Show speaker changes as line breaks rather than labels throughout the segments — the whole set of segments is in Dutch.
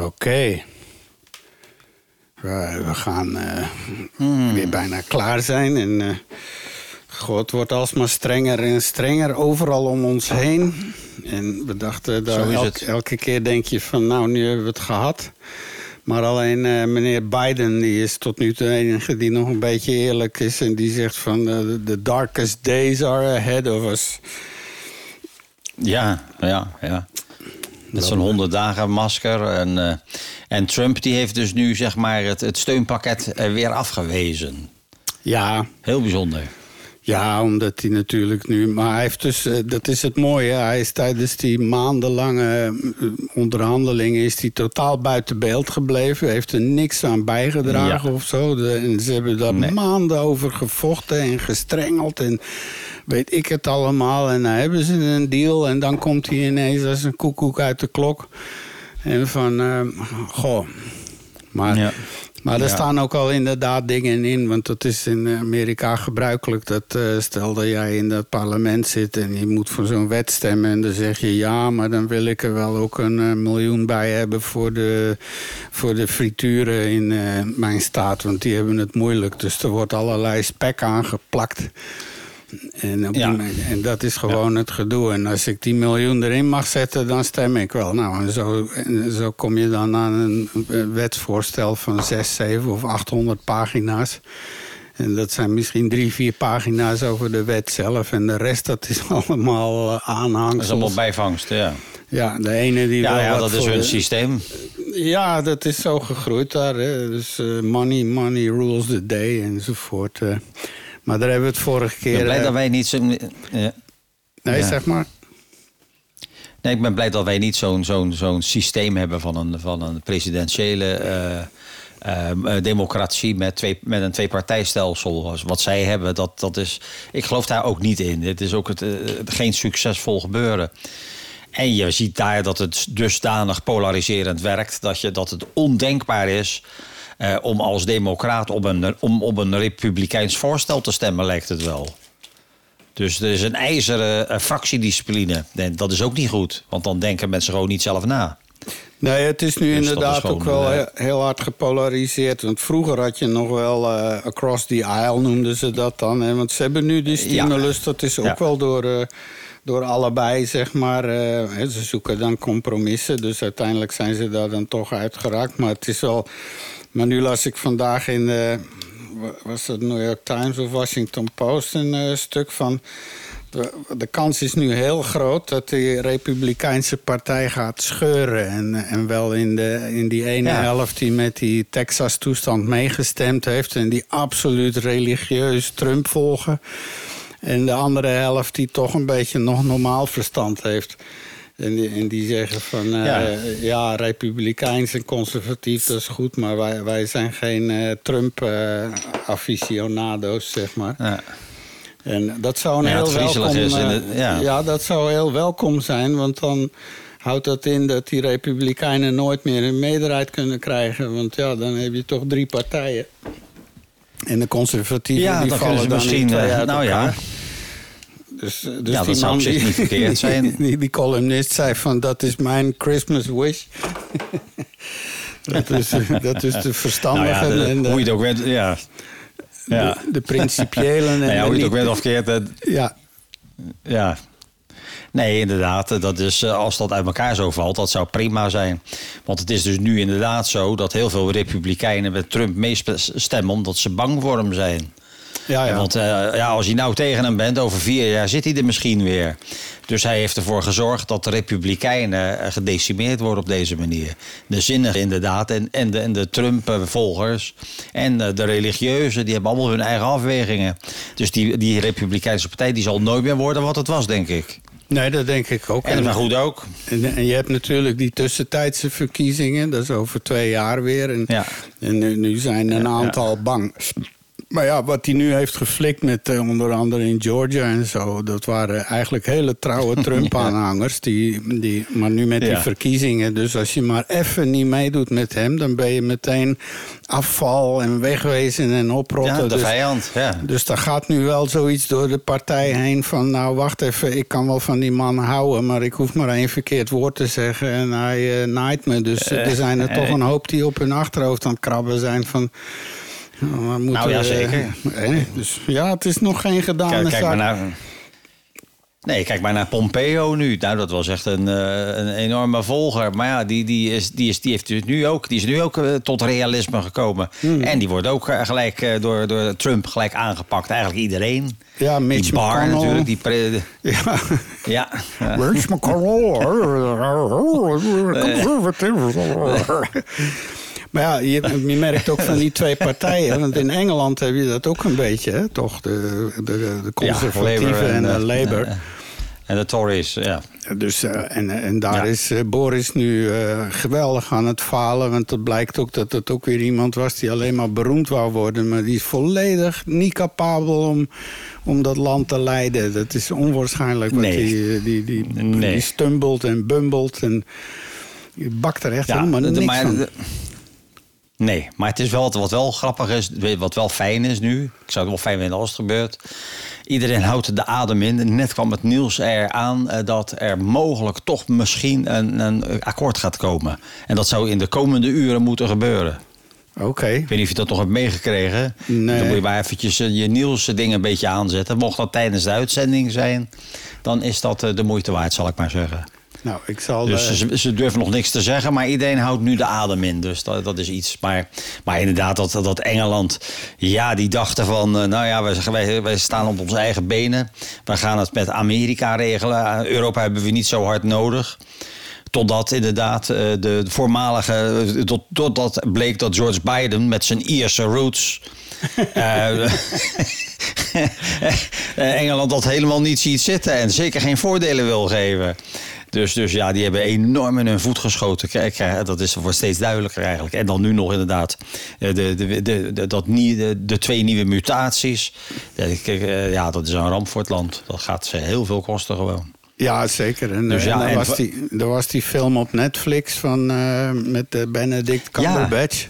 Oké. We, we gaan eh, weer bijna klaar zijn. En eh, God wordt alsmaar strenger en strenger overal om ons heen. En we dachten, elk-
het.
elke keer denk je van, nou, nu hebben we het gehad. Maar alleen eh, meneer Biden, die is tot nu toe de enige die nog een beetje eerlijk is. En die zegt van, the darkest days are ahead of us.
Ja, ja, ja. Met zo'n 100 dagen masker. En, eh, en Trump die heeft dus nu zeg maar het, het steunpakket weer afgewezen.
Ja,
Heel bijzonder.
Ja, omdat hij natuurlijk nu. Maar hij heeft dus, eh, dat is het mooie. Hij is tijdens die maandenlange eh, onderhandelingen is hij totaal buiten beeld gebleven. Heeft er niks aan bijgedragen
Ja.
of zo. En ze hebben daar
Nee.
maanden over gevochten en gestrengeld. En weet ik het allemaal. En dan hebben ze een deal. En dan komt hij ineens als een koekoek uit de klok. En van, eh, goh. Maar
Ja.
maar er
Ja.
staan ook al inderdaad dingen in. Want dat is in Amerika gebruikelijk. Dat eh, stel dat jij in dat parlement zit en je moet voor zo'n wet stemmen. En dan zeg je ja, maar dan wil ik er wel ook een eh, miljoen bij hebben voor de, voor de frituren in mijn staat. Want die hebben het moeilijk. Dus er wordt allerlei spek aangeplakt. En, op
Ja.
en dat is gewoon het gedoe. En als ik die miljoen erin mag zetten, dan stem ik wel. Nou, en zo, en zo kom je dan aan een, wetsvoorstel van 6, 7 of 800 pagina's. En dat zijn misschien drie, vier pagina's over de wet zelf. En de rest, dat is allemaal eh,
Dat is
aanhangsels.
allemaal bijvangst, ja.
Ja, de ene die
Ja, ja dat is hun
de-
systeem.
Ja, dat is zo gegroeid daar. Hè. Dus eh, money, money rules the day enzovoort. eh. Maar daar hebben we het vorige
Ik
keer...
ben blij
eh,
dat wij niet zo... ja.
Nee,
Ja.
zeg maar.
Nee, ik ben blij dat wij niet zo'n zo'n zo'n systeem hebben van een, van een presidentiële eh, eh, eh, democratie met, twee, met een tweepartijstelsel. Wat zij hebben, dat, dat is. Ik geloof daar ook niet in. Het is ook het, eh, geen succesvol gebeuren. En je ziet daar dat het dusdanig polariserend werkt dat, je, dat het ondenkbaar is. Eh, om als democraat op een, om op een republikeins voorstel te stemmen, lijkt het wel. Dus er is een ijzeren eh, fractiediscipline. En dat is ook niet goed, want dan denken mensen gewoon niet zelf na.
Nee, het is nu
Dus
inderdaad
is gewoon,
ook wel
eh,
he- heel hard gepolariseerd. Want vroeger had je nog wel across the aisle noemden ze dat dan. Hè? Want ze hebben nu die stimulus, dat is ook
Ja.
wel door, door allebei, zeg maar. ze zoeken dan compromissen, dus uiteindelijk zijn ze daar dan toch uitgeraakt. Maar het is wel... Maar nu las ik vandaag in de... wa- Was het New York Times of Washington Post een eh, stuk van... De, de kans is nu heel groot dat de Republikeinse partij gaat scheuren. En, en wel in, de, in die ene
Ja.
helft die met die Texas-toestand meegestemd heeft. En die absoluut religieus Trump volgen. En de andere helft die toch een beetje nog normaal verstand heeft. En die, en die zeggen van eh,
Ja.
ja, republikeins en conservatief, dat is goed. Maar wij, wij zijn geen eh, Trump-aficionado's, zeg maar.
Ja.
En dat zou een
Ja,
heel welkom... eh,
het- ja.
dat zou heel welkom zijn, want dan houdt dat in dat die republikeinen nooit meer een meerderheid kunnen krijgen. Want ja, dan heb je toch drie partijen. En de conservatieven
Ja,
die vallen dan
misschien,
twee
eh,
uit
nou ja.
Dus, eh, dus
Ja,
die
dat zou
man die-
niet verkeerd zijn.
Die, columnist zei van, dat is mijn Christmas wish. dat, is, eh, dat is de
Nou
verstandige
ja, de-
en de,
hoe je het ook bent, ja. Ja.
de, en
Nou ja, hoe je het ook bent of verkeerd,
Ja,
Ja. Nee, inderdaad. eh, Dat is, als dat uit elkaar zo valt, dat zou prima zijn. Want het is dus nu inderdaad zo dat heel veel republikeinen met Trump meestemmen omdat ze bang voor hem zijn.
Ja, ja.
Want eh, ja, als je nou tegen hem bent, over vier jaar zit hij er misschien weer. Dus hij heeft ervoor gezorgd dat de republikeinen eh, gedecimeerd worden op deze manier. De zinnigen inderdaad en, en de, en de Trump-volgers en eh, de religieuzen, die hebben allemaal hun eigen afwegingen. Dus die, die republikeinse partij die zal nooit meer worden wat het was, denk ik.
Nee, dat denk ik ook.
En maar goed ook.
En, en je hebt natuurlijk die tussentijdse verkiezingen. Dat is over twee jaar weer. En,
Ja.
en nu, nu zijn een aantal bang. Maar ja, wat hij nu heeft geflikt met uh, onder andere in Georgia en zo... dat waren eigenlijk hele trouwe Trump-aanhangers. Die, die, maar nu met die verkiezingen. Dus als je maar even niet meedoet met hem... dan ben je meteen afval en wegwezen en oprotten.
Ja, de
dus,
vijand, ja.
Dus daar gaat nu wel zoiets door de partij heen van... nou, wacht even, ik kan wel van die man houden... maar ik hoef maar één verkeerd woord te zeggen en hij uh, naait me. Dus er zijn er toch een hoop die op hun achterhoofd aan het krabben zijn van...
Nou, nou ja, zeker.
dus ja, het is nog geen gedaan. kijk,
kijk maar naar, Nee, kijk maar naar Pompeo nu. Nou, dat was echt een, uh, een enorme volger. Maar ja, die, die, is, die, is, die, heeft dus nu ook, die is nu ook uh, tot realisme gekomen. Hmm. En die wordt ook gelijk door, door Trump gelijk aangepakt. Eigenlijk iedereen.
Ja, Mitch
die Barr natuurlijk. Die pre,
ja.
ja.
Mitch McConnell. Maar ja, je, je, merkt ook van die twee partijen. Want in Engeland heb je dat ook een beetje, hè? toch? De, de, de conservatieven ja, en de Labour.
En de Tories, ja.
Dus, uh, en, en daar is uh, Boris nu uh, geweldig aan het falen. Want het blijkt ook dat het ook weer iemand was die alleen maar beroemd wou worden. Maar die is volledig niet capabel om, om dat land te leiden. Dat is onwaarschijnlijk. Nee. Die, die, die, nee. die stumbelt en bumbelt. En bakt er echt ja, helemaal niks maar, van.
Nee, maar het is wel wat wel grappig is, wat wel fijn is nu. Ik zou het wel fijn vinden als het gebeurt. Iedereen houdt de adem in. Net kwam het nieuws er aan eh, dat er mogelijk toch misschien een, een akkoord gaat komen. En dat zou in de komende uren moeten gebeuren.
Oké.
Ik weet niet of je dat nog hebt meegekregen.
Nee.
Dan moet je maar eventjes eh, je nieuws ding een beetje aanzetten. Mocht dat tijdens de uitzending zijn, dan is dat eh, de moeite waard, zal ik maar zeggen.
Nou, ik zal,
dus ze, ze, durven nog niks te zeggen, maar iedereen houdt nu de adem in. Dus dat, dat is iets. Maar, maar inderdaad, dat, dat Engeland, ja, die dachten van, uh, nou ja, wij, wij, staan op onze eigen benen. We gaan het met Amerika regelen. Europa hebben we niet zo hard nodig. Totdat inderdaad uh, de voormalige, tot, totdat bleek dat George Biden met zijn Ierse roots. uh, Engeland dat helemaal niet ziet zitten en zeker geen voordelen wil geven. Dus, dus ja, die hebben enorm in hun voet geschoten. Kijk, dat is voor steeds duidelijker eigenlijk. En dan nu nog inderdaad eh, de, de, de, de, dat, de, de twee nieuwe mutaties. Eh, ja, dat is een ramp voor het land. Dat gaat ze heel veel kosten gewoon.
Ja, zeker. En, dus ja, en, was die, er was die film op Netflix van, uh, met Benedict Cumberbatch.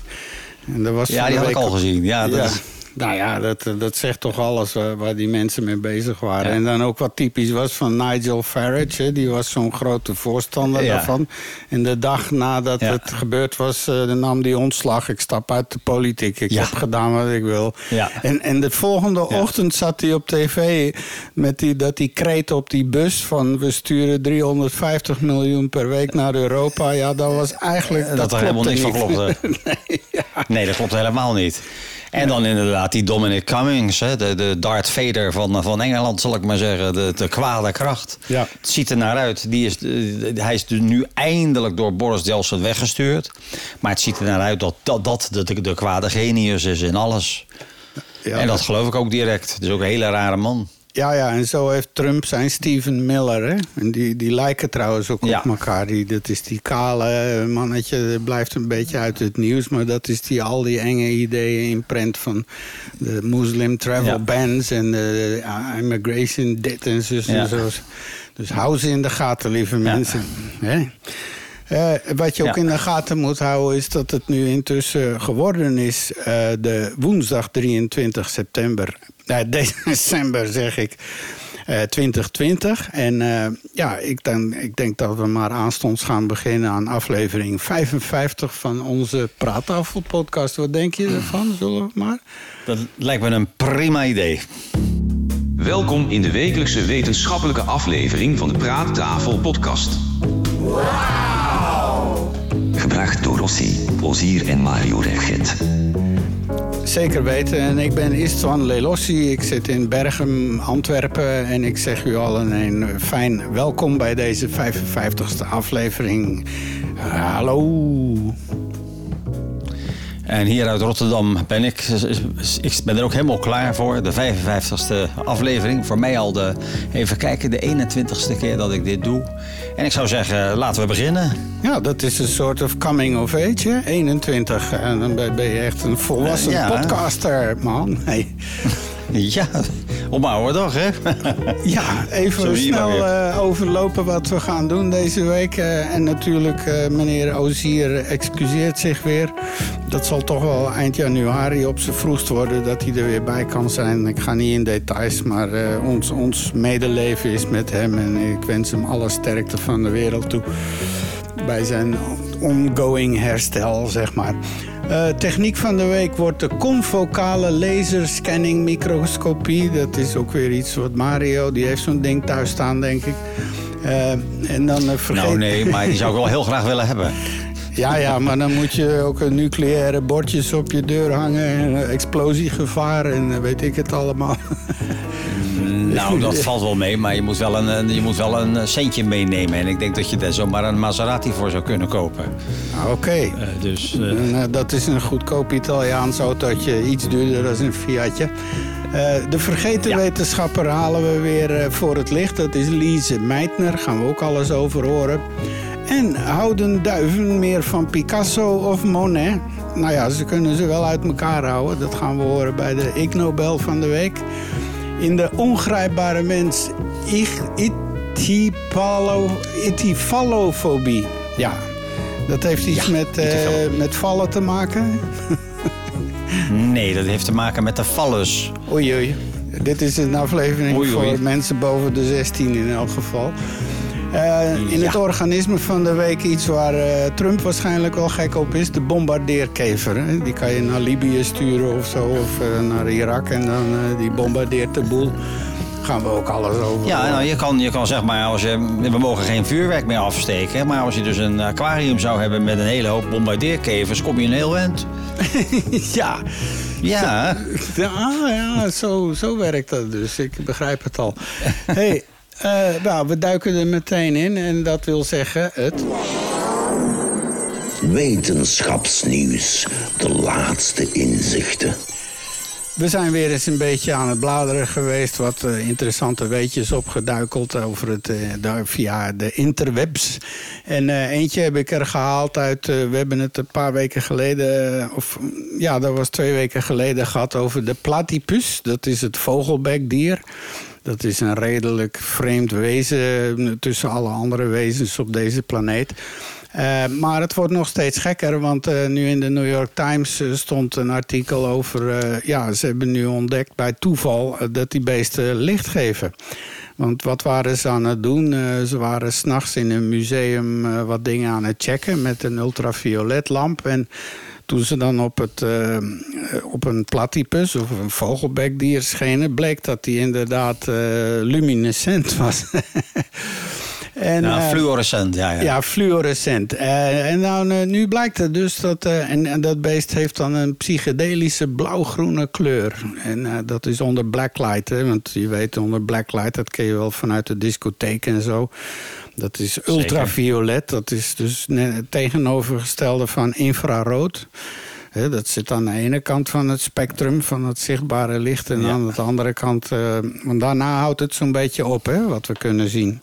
Ja. En was ja, die had ik al gezien. Ja, dat Is,
nou ja, dat, dat zegt toch alles waar, waar die mensen mee bezig waren. En dan ook wat typisch was van Nigel Farage. die was zo'n grote voorstander daarvan. En de dag nadat het gebeurd was, uh, nam die ontslag. Ik stap uit de politiek. Ik heb gedaan wat ik wil. En, en de volgende ochtend zat hij op tv met die, dat die kreet op die bus van... we sturen 350 miljoen per week naar Europa. Ja, dat was eigenlijk...
Dat, dat er helemaal niks van klopte. nee, nee, dat klopt helemaal niet. En dan inderdaad die Dominic Cummings, hè, de, de Darth Vader van, van Engeland, zal ik maar zeggen. De, de kwade kracht.
Ja.
Het ziet er naar uit. Die is, hij is nu eindelijk door Boris Johnson weggestuurd. Maar het ziet er naar uit dat dat, dat de, de, de kwade genius is in alles. Ja, en dat geloof ik ook direct. Het is ook een hele rare man.
Ja, ja, en zo heeft Trump zijn Steven Miller. Hè? En die, die lijken trouwens ook op elkaar. Die, dat is die kale mannetje, blijft een beetje uit het nieuws. Maar dat is die, al die enge ideeën in print van de Muslim travel bans en de immigration dit en zo. En zo. Dus hou ze in de gaten, lieve mensen. Hè? Uh, wat je ook in de gaten moet houden is dat het nu intussen geworden is... Uh, de woensdag 23 september december zeg ik. Uh, 2020. En uh, ja, ik, dan, ik denk dat we maar aanstonds gaan beginnen aan aflevering 55 van onze Praattafel-podcast. Wat denk je ervan? Zullen we maar?
Dat lijkt me een prima idee.
Welkom in de wekelijkse wetenschappelijke aflevering van de Praattafel-podcast. Wow! Gebracht door Rossi, Ozier en Mario Regget.
Zeker weten. En ik ben Istvan Lelossi. Ik zit in Bergen, Antwerpen. En ik zeg u al een fijn welkom bij deze 55ste aflevering. hallo.
En hier uit Rotterdam ben ik. Ik ben er ook helemaal klaar voor. De 55ste aflevering. Voor mij al de, even kijken, de 21ste keer dat ik dit doe. En ik zou zeggen, laten we beginnen.
Ja, dat is een soort of coming of age, hè? 21. En dan ben je echt een volwassen
Ja.
podcaster, man. Nee.
Ja, op mijn oude dag, hè?
Ja, even snel eh, overlopen wat we gaan doen deze week. Eh, en natuurlijk, eh, meneer Ozier excuseert zich weer. Dat zal toch wel eind januari op zijn vroegst worden dat hij er weer bij kan zijn. Ik ga niet in details, maar ons, ons medeleven is met hem. En ik wens hem alle sterkte van de wereld toe bij zijn ongoing herstel, zeg maar. Eh, techniek van de week wordt de confocale laserscanning microscopie. Dat is ook weer iets wat Mario, die heeft zo'n ding thuis staan, denk ik. Eh, en dan eh, vergeet...
Nou nee, maar die zou ik wel heel graag willen hebben.
Ja, ja, maar dan moet je ook een nucleaire bordjes op je deur hangen. En explosiegevaar en weet ik het allemaal.
Nou, dat valt wel mee, maar je moet wel een, een- je moet wel een centje meenemen. En ik denk dat je daar zomaar een Maserati voor zou kunnen kopen.
Nou, Oké.
Eh, dus eh,
eh, dat is een goedkoop Italiaans autootje, iets duurder dan een Fiatje. Eh, de vergeten
Ja.
wetenschapper halen we weer eh, voor het licht. Dat is Lise Meitner, gaan we ook alles over horen. En houden duiven meer van Picasso of Monet? Nou ja, ze kunnen ze wel uit elkaar houden. Dat gaan we horen bij de Ig Nobel van de week. In de ongrijpbare mens itifallofobie. Ja, dat heeft iets
Ja,
met, eh, met vallen te maken.
nee, dat heeft te maken met de vallus.
Oei, oei. Dit is een aflevering
Oei, oei.
voor mensen boven de 16 in elk geval. Eh, in
Ja.
het organisme van de week iets waar eh, Trump waarschijnlijk wel gek op is. De bombardeerkever. Hè? Die kan je naar Libië sturen of zo. Of eh, naar Irak. En dan die bombardeert de boel. Gaan we ook alles over.
Ja, nou, je kan, je kan zeg maar, als je, we mogen geen vuurwerk meer afsteken. Maar als je dus een aquarium zou hebben met een hele hoop bombardeerkevers, kom je een heel eind.
ja.
Ja,
Ja, ja zo, zo werkt dat dus. Ik begrijp het al. hey, eh, nou, we duiken er meteen in. En dat wil zeggen het...
Wetenschapsnieuws. De laatste inzichten.
We zijn weer eens een beetje aan het bladeren geweest. Wat eh, interessante weetjes opgeduikeld over het, eh, daar, via de interwebs. En eentje heb ik er gehaald uit. we hebben het een paar weken geleden. of mm, ja, dat was twee weken geleden gehad over de platypus. Dat is het vogelbekdier. Dat is een redelijk vreemd wezen eh, tussen alle andere wezens op deze planeet. Eh, maar het wordt nog steeds gekker, want eh, nu in de New York Times stond een artikel over... ja, ze hebben nu ontdekt bij toeval dat die beesten licht geven. Want wat waren ze aan het doen? Ze waren s'nachts in een museum wat dingen aan het checken met een ultravioletlamp. En toen ze dan op, het, eh, op een platypus of een vogelbekdier schenen... bleek dat die inderdaad eh, luminescent was. en,
nou,
eh,
fluorescent, ja, ja.
ja, fluorescent. Eh, en nou, eh, nu blijkt het dus dat. en, en dat beest heeft dan een psychedelische blauwgroene kleur. En dat is onder blacklight. Hè, want je weet, onder blacklight, dat ken je wel vanuit de discotheek en zo. Dat is ultraviolet. Dat is dus het tegenovergestelde van infrarood. Hè, dat zit aan de ene kant van het spectrum van het zichtbare licht. En
Ja.
aan de andere kant. want daarna houdt het zo'n beetje op, hè, wat we kunnen zien.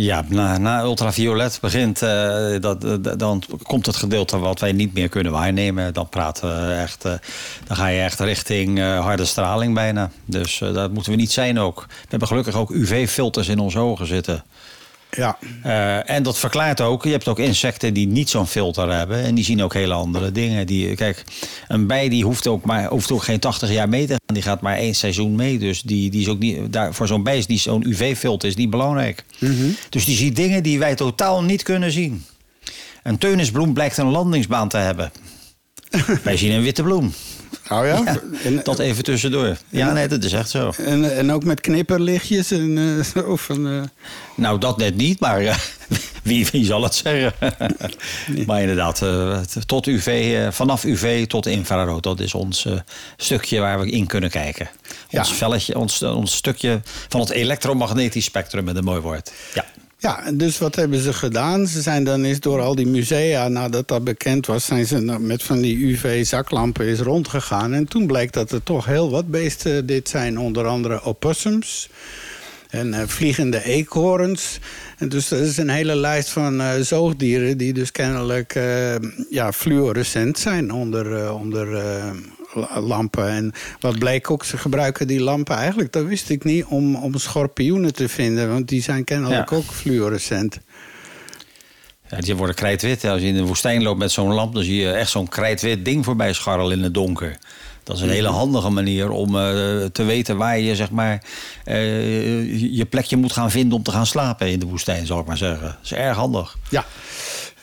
Ja, na, ultraviolet begint, eh, dat, dat- dan komt het gedeelte wat wij niet meer kunnen waarnemen. Dan praten we echt, eh, dan ga je echt richting eh, harde straling bijna. Dus eh, dat moeten we niet zijn ook. We hebben gelukkig ook UV-filters in onze ogen zitten.
Ja.
Eh, en dat verklaart ook, je hebt ook insecten die niet zo'n filter hebben. En die zien ook hele andere dingen. Die, kijk, een bij die hoeft ook, maar, hoeft ook geen 80 jaar mee te gaan. Die gaat maar één seizoen mee. Dus die, die is ook niet, daar, voor zo'n bij is die zo'n UV-filter is niet belangrijk. Dus die ziet dingen die wij totaal niet kunnen zien. Een teunisbloem blijkt een landingsbaan te hebben. wij zien een witte bloem.
Oh ja?
Ja,
En-
dat even tussendoor. Ja, nee, dat is echt zo.
En, en ook met knipperlichtjes en eh, zo van... eh,
Nou, dat net niet, maar eh, wie, wie zal het zeggen? Maar inderdaad, eh, tot UV, eh, vanaf UV tot infrarood, dat is ons eh, stukje waar we in kunnen kijken.
Ja.
Ons velletje, ons, ons stukje van het elektromagnetisch spectrum met een mooi woord. Ja.
Ja, dus wat hebben ze gedaan? Ze zijn dan eens door al die musea, nadat dat bekend was, zijn ze met van die UV-zaklampen is rondgegaan. En toen bleek dat er toch heel wat beesten dit zijn. Onder andere opossums en uh, vliegende eekhoorns. En dus er is een hele lijst van uh, zoogdieren die dus kennelijk uh, ja, fluorescent zijn onder, onder lampen. En wat bleek ook, ze gebruiken die lampen eigenlijk, dat wist ik niet, om, om schorpioenen te vinden. Want die zijn kennelijk ook fluorescent.
Ja, die worden krijtwit. Als je in de woestijn loopt met zo'n lamp, dan zie je echt zo'n krijtwit ding voorbij scharrelen in het donker. Dat is een hele handige manier om uh, te weten waar je zeg maar, uh, je plekje moet gaan vinden om te gaan slapen in de woestijn, zal ik maar zeggen. Dat is erg handig.
Ja.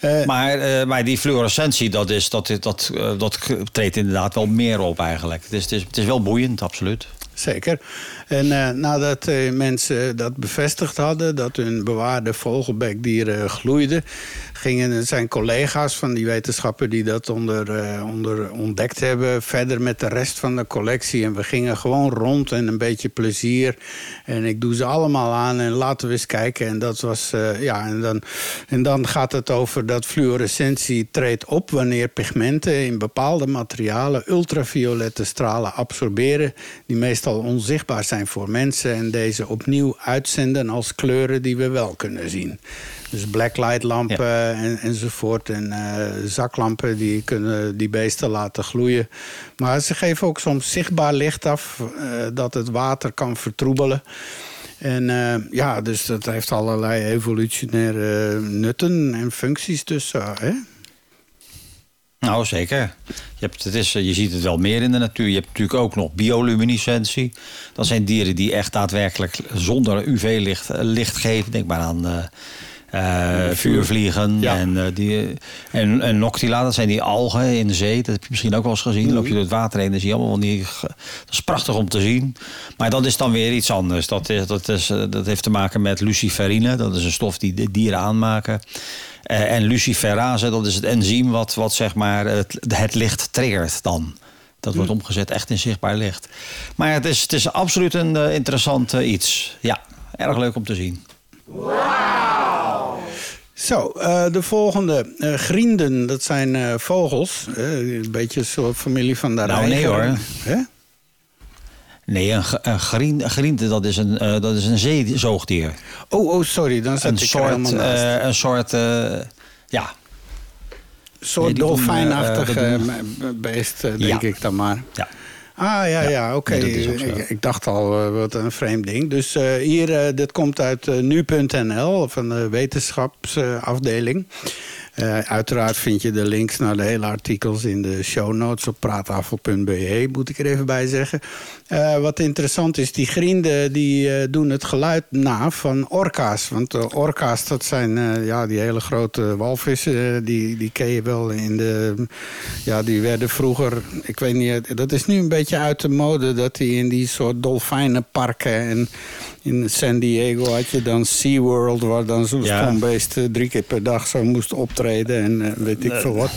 Uh, maar, maar die fluorescentie, dat, is, dat, dat, dat treedt inderdaad wel meer op eigenlijk. Dus het is, het is wel boeiend, absoluut.
Zeker. En uh, nadat uh, mensen dat bevestigd hadden, dat hun bewaarde vogelbekdieren gloeiden, gingen zijn collega's van die wetenschappen die dat onder, uh, onder ontdekt hebben, verder met de rest van de collectie. En we gingen gewoon rond en een beetje plezier. En ik doe ze allemaal aan en laten we eens kijken. En dat was, ja, en dan, en dan gaat het over dat fluorescentie treedt op wanneer pigmenten in bepaalde materialen ultraviolette stralen absorberen, die meestal onzichtbaar zijn zijn voor mensen en deze opnieuw uitzenden als kleuren die we wel kunnen zien. Dus blacklight lampen en, enzovoort. En uh, zaklampen die kunnen die beesten laten gloeien. Maar ze geven ook soms zichtbaar licht af uh, dat het water kan vertroebelen. En uh, ja, dus dat heeft allerlei evolutionaire nutten en functies dus. Hè?
Nou, zeker. Je, hebt, het is, je ziet het wel meer in de natuur. Je hebt natuurlijk ook nog bioluminescentie. Dat zijn dieren die echt daadwerkelijk zonder UV-licht licht geven. Denk maar aan uh, vuurvliegen en, uh, die, en, en noctila. Dat zijn die algen in de zee. Dat heb je misschien ook wel eens gezien. Dan loop je door het water heen en zie je allemaal die... Dat is prachtig om te zien. Maar dat is dan weer iets anders. Dat, is, dat, is, dat heeft te maken met luciferine. Dat is een stof die de dieren aanmaken. Uh, en luciferase, dat is het enzym wat, wat zeg maar het, het licht triggert dan. Dat wordt hm. omgezet echt in zichtbaar licht. Maar het is, het is absoluut een uh, interessant uh, iets. Ja, erg leuk om te zien.
Wauw! Zo, de volgende. grienden, dat zijn vogels. een beetje een soort familie van de
nou, nee hoor. Nee, een, een, grien, een griente, dat is een, dat is een zeezoogdier.
Oh, oh, sorry. Dan zat
een
ik
soort, Een soort, ja...
Een soort dolfijnachtig beest, denk ja. ik dan maar.
Ja.
Ah, ja, ja, oké. Okay. Ik, ik, dacht al, wat een vreemd ding. Dus hier, dit komt uit nu.nl, van de wetenschapsafdeling. Uh, uiteraard vind je de links naar de hele artikels in de show notes op praattafel.be, moet ik er even bij zeggen. Uh, wat interessant is, die grienden die, uh, doen het geluid na van orka's. Want orka's, dat zijn ja, die hele grote walvissen, die, die ken je wel in de... Ja, die werden vroeger, ik weet niet, dat is nu een beetje uit de mode... dat die in die soort dolfijnenparken en in San Diego had je dan SeaWorld... waar dan zo'n ja. stombeest drie keer per dag zo moest optreden en uh, weet ik veel wat.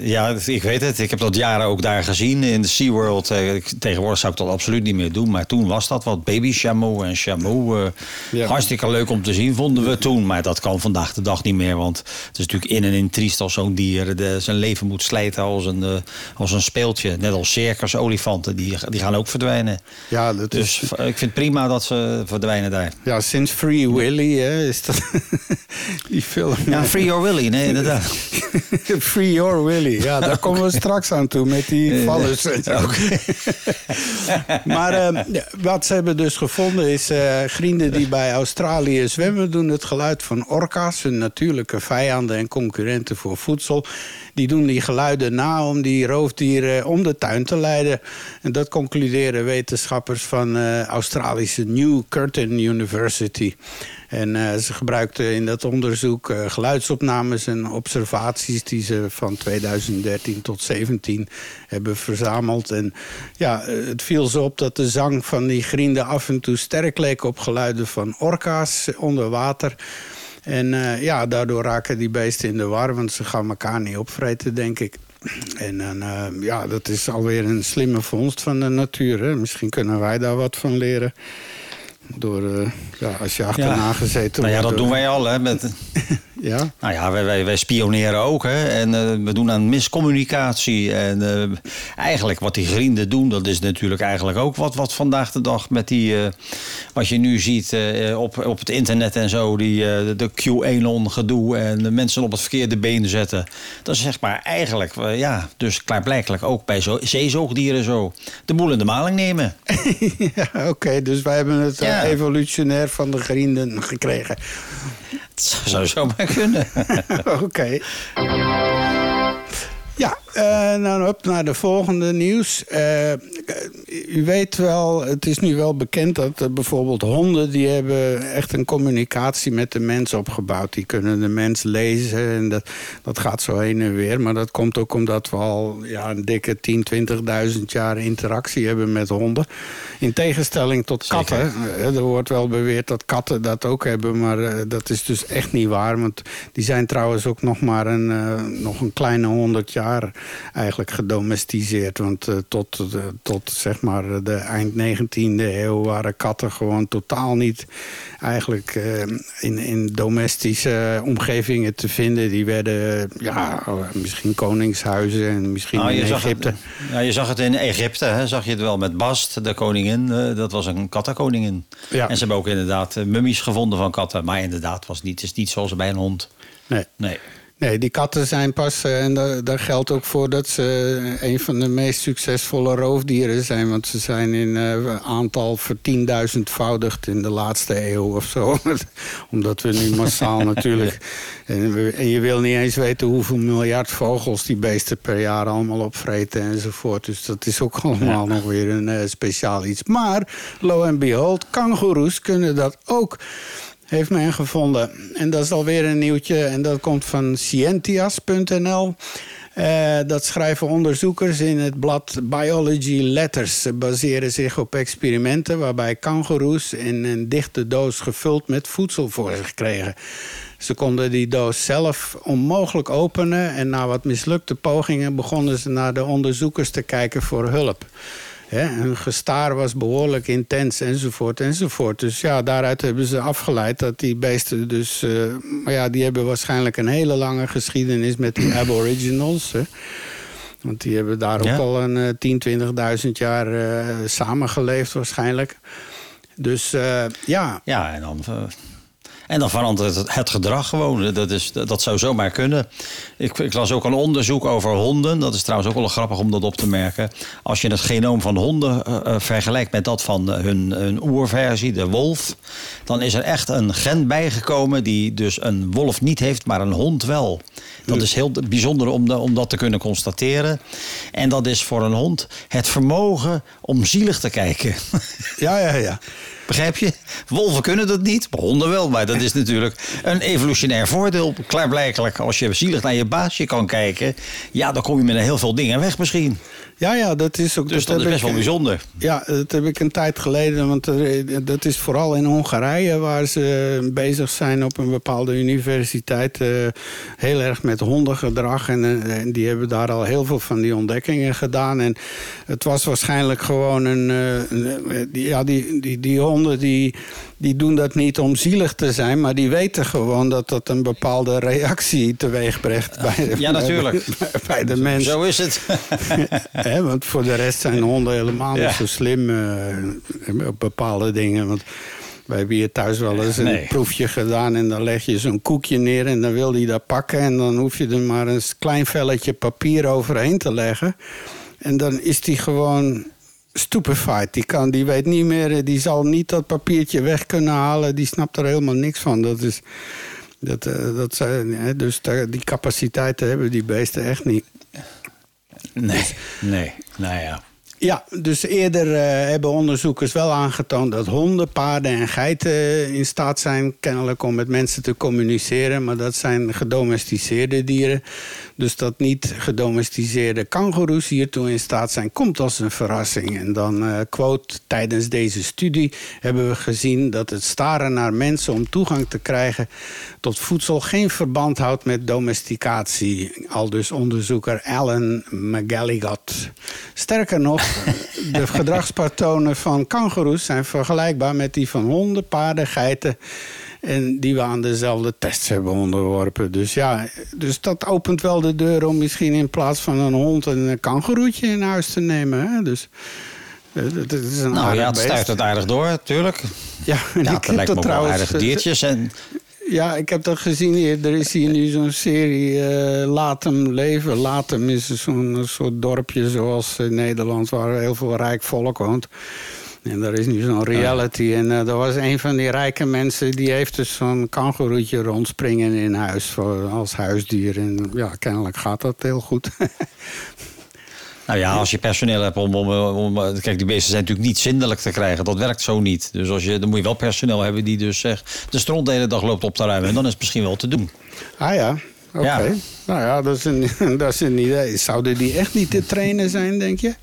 Ja, ik weet het. Ik heb dat jaren ook daar gezien in de SeaWorld. Tegenwoordig zou ik dat absoluut niet meer doen. Maar toen was dat wat. Baby Chameau en. Uh, ja. Hartstikke leuk om te zien, vonden we toen. Maar dat kan vandaag de dag niet meer. Want het is natuurlijk in en in triest als zo'n dier de, zijn leven moet slijten als een, als een speeltje. Net als circus, olifanten, die, die gaan ook verdwijnen.
Ja, dat
dus is... ik vind prima dat ze verdwijnen daar.
Ja, sinds Free Willy hè, is dat die film.
Ja, Free Your Willy, nee, inderdaad.
Free Your Willy, ja, daar komen we straks aan toe met die vallers.
Okay.
maar uh, wat ze hebben dus gevonden is uh, grienden die bij Australië zwemmen... doen het geluid van orka's, hun natuurlijke vijanden en concurrenten voor voedsel die doen die geluiden na om die roofdieren om de tuin te leiden. En dat concluderen wetenschappers van uh, Australische New Curtin University. En uh, ze gebruikten in dat onderzoek geluidsopnames en observaties... die ze van 2013 tot 2017 hebben verzameld. En ja, het viel ze op dat de zang van die grienden af en toe sterk leek op geluiden van orka's onder water... En uh, ja, daardoor raken die beesten in de war, want ze gaan elkaar niet opvreten, denk ik. En dan, uh, ja, dat is alweer een slimme vondst van de natuur. Hè? Misschien kunnen wij daar wat van leren. Door, eh, ja, als je achterna gezeten
Nou ja,
wordt
dat doen wij al. Hè, met,
Ja,
nou ja, wij, wij, wij spioneren ook. Hè, en eh, we doen aan miscommunicatie. En eh, eigenlijk wat die vrienden doen, dat is natuurlijk eigenlijk ook wat, wat vandaag de dag met die. eh, wat je nu ziet op, op het internet en zo. Die, de QAnon gedoe en de mensen op het verkeerde been zetten. Dat is zeg maar eigenlijk, ja, dus klaarblijkelijk ook bij zo, zeezoogdieren zo. De boel in de maling nemen.
ja oké. dus wij hebben het
Ja.
evolutionair van de grienden gekregen.
Het zou zomaar kunnen.
Oké. Ja, nou op naar de volgende nieuws. Eh, u weet wel, het is nu wel bekend dat er bijvoorbeeld honden... die hebben echt een communicatie met de mens opgebouwd. Die kunnen de mens lezen en dat, dat gaat zo heen en weer. Maar dat komt ook omdat we al ja, een dikke 10, 20.000 jaar interactie hebben met honden. In tegenstelling tot
Zeker.
katten. Eh, Er wordt wel beweerd dat katten dat ook hebben, maar dat is dus echt niet waar. Want die zijn trouwens ook nog maar een, nog een kleine honderd jaar eigenlijk gedomesticeerd. Want eh, tot, eh, tot zeg maar de eind 19e eeuw waren katten gewoon totaal niet eigenlijk eh, in, in domestische omgevingen te vinden. Die werden ja, misschien koningshuizen en misschien
Nou,
in Egypte.
het, ja, je zag het in Egypte, hè, zag je het wel met Bast, de koningin. dat was een kattenkoningin.
Ja.
En ze hebben ook inderdaad mummies gevonden van katten. Maar inderdaad, was niet, het is niet zoals bij een hond.
Nee.
Nee.
Nee, die katten zijn pas, eh, en daar, geldt ook voor dat ze een van de meest succesvolle roofdieren zijn. Want ze zijn in eh, aantal vertienduizendvoudigd in de laatste eeuw of zo. Omdat we nu massaal natuurlijk. En, we- en je wil niet eens weten hoeveel miljard vogels die beesten per jaar allemaal opvreten enzovoort. Dus dat is ook allemaal nog weer een eh, speciaal iets. Maar, lo en behold, kangoeroes kunnen dat ook heeft men gevonden. En dat is alweer een nieuwtje en dat komt van scientias.nl. Eh, dat schrijven onderzoekers in het blad Biology Letters. Ze baseren zich op experimenten waarbij kangoeroes in een dichte doos gevuld met voedsel voor zich kregen. Ze konden die doos zelf onmogelijk openen en na wat mislukte pogingen begonnen ze naar de onderzoekers te kijken voor hulp. Hè, hun gestaar was behoorlijk intens enzovoort enzovoort. Dus ja, daaruit hebben ze afgeleid dat die beesten dus... eh, maar ja, die hebben waarschijnlijk een hele lange geschiedenis met die aboriginals. Hè. Want die hebben daar
Ja.
ook al een eh, 10, 20.000 jaar eh, samengeleefd waarschijnlijk. Dus eh, ja,
Ja, en dan, eh, en dan verandert het, gedrag gewoon. Dat, is, dat zou zomaar kunnen. Ik, ik las ook een onderzoek over honden. Dat is trouwens ook wel grappig om dat op te merken. Als je het genoom van honden eh, eh, vergelijkt met dat van eh, hun, oerversie, de wolf... dan is er echt een gen bijgekomen die dus een wolf niet heeft, maar een hond wel. Dat is heel bijzonder om, om dat te kunnen constateren. En dat is voor een hond het vermogen om zielig te kijken.
ja, ja, ja.
Begrijp je? Wolven kunnen dat niet, maar honden wel. Maar dat is natuurlijk een evolutionair voordeel. Klaarblijkelijk, als je zielig naar je baasje kan kijken... ja, dan kom je met heel veel dingen weg misschien.
Ja, ja, dat is ook...
Dus dat is best
ik,
wel bijzonder.
Ja, dat heb ik een tijd geleden. Want er- dat is vooral in Hongarije waar ze bezig zijn op een bepaalde universiteit. eh, heel erg met hondengedrag. En, eh, en die hebben daar al heel veel van die ontdekkingen gedaan. En het was waarschijnlijk gewoon een. eh, een, ja, die, die, die honden die, die doen dat niet om zielig te zijn. Maar die weten gewoon dat dat een bepaalde reactie teweeg brengt bij,
Ja, natuurlijk.
bij, bij de mens.
Zo is het.
Want voor de rest zijn honden helemaal
Ja.
niet zo slim eh, op bepaalde dingen. Want wij hebben hier thuis wel eens een
Nee.
proefje gedaan... en dan leg je zo'n koekje neer en dan wil hij dat pakken... en dan hoef je er maar een klein velletje papier overheen te leggen. En dan is die gewoon stupefied. Die, kan, die weet niet meer, eh, die zal niet dat papiertje weg kunnen halen. Die snapt er helemaal niks van. Dat is... Dat, eh, dat zijn, hè, dus die capaciteiten hebben die beesten echt niet.
Nee, nee, nou ja.
Ja, dus eerder eh, hebben onderzoekers wel aangetoond dat honden, paarden en geiten in staat zijn kennelijk om met mensen te communiceren. Maar dat zijn gedomesticeerde dieren. Dus dat niet gedomesticeerde kangoeroes hiertoe in staat zijn, komt als een verrassing. En dan eh, quote, tijdens deze studie hebben we gezien dat het staren naar mensen om toegang te krijgen tot voedsel geen verband houdt met domesticatie. Al dus onderzoeker Alan McGalligot. Sterker nog, de gedragspatronen van kangoeroes zijn vergelijkbaar met die van honden, paarden, geiten. En die we aan dezelfde tests hebben onderworpen. Dus ja, dus dat opent wel de deur om misschien in plaats van een hond een kangeroetje in huis te nemen. Hè? Dus eh, het is een
Nou ja, het stuit het aardig door, natuurlijk.
Ja, en
Ja,
ik
het
heb
lijkt me
dat
ook wel
trouwens.
aardige diertjes. En,
Ja, ik heb dat gezien hier. Er is hier nu zo'n serie eh Laat hem leven. Laat hem is zo'n soort dorpje zoals in Nederland... waar heel veel rijk volk woont. En daar is nu zo'n reality. En eh er was een van die rijke mensen... die heeft dus zo'n kangoeroetje rondspringen in huis voor, als huisdier. En ja, kennelijk gaat dat heel goed.
nou ja, als je personeel hebt om, om, om... Kijk, die beesten zijn natuurlijk niet zindelijk te krijgen. Dat werkt zo niet. Dus als je, dan moet je wel personeel hebben die dus zegt... de stront de hele dag loopt op te ruimen. En dan is het misschien wel te doen.
ah ja, oké.
Ja.
Nou ja, dat is, een, dat is een idee. Zouden die echt niet te trainen zijn, denk je?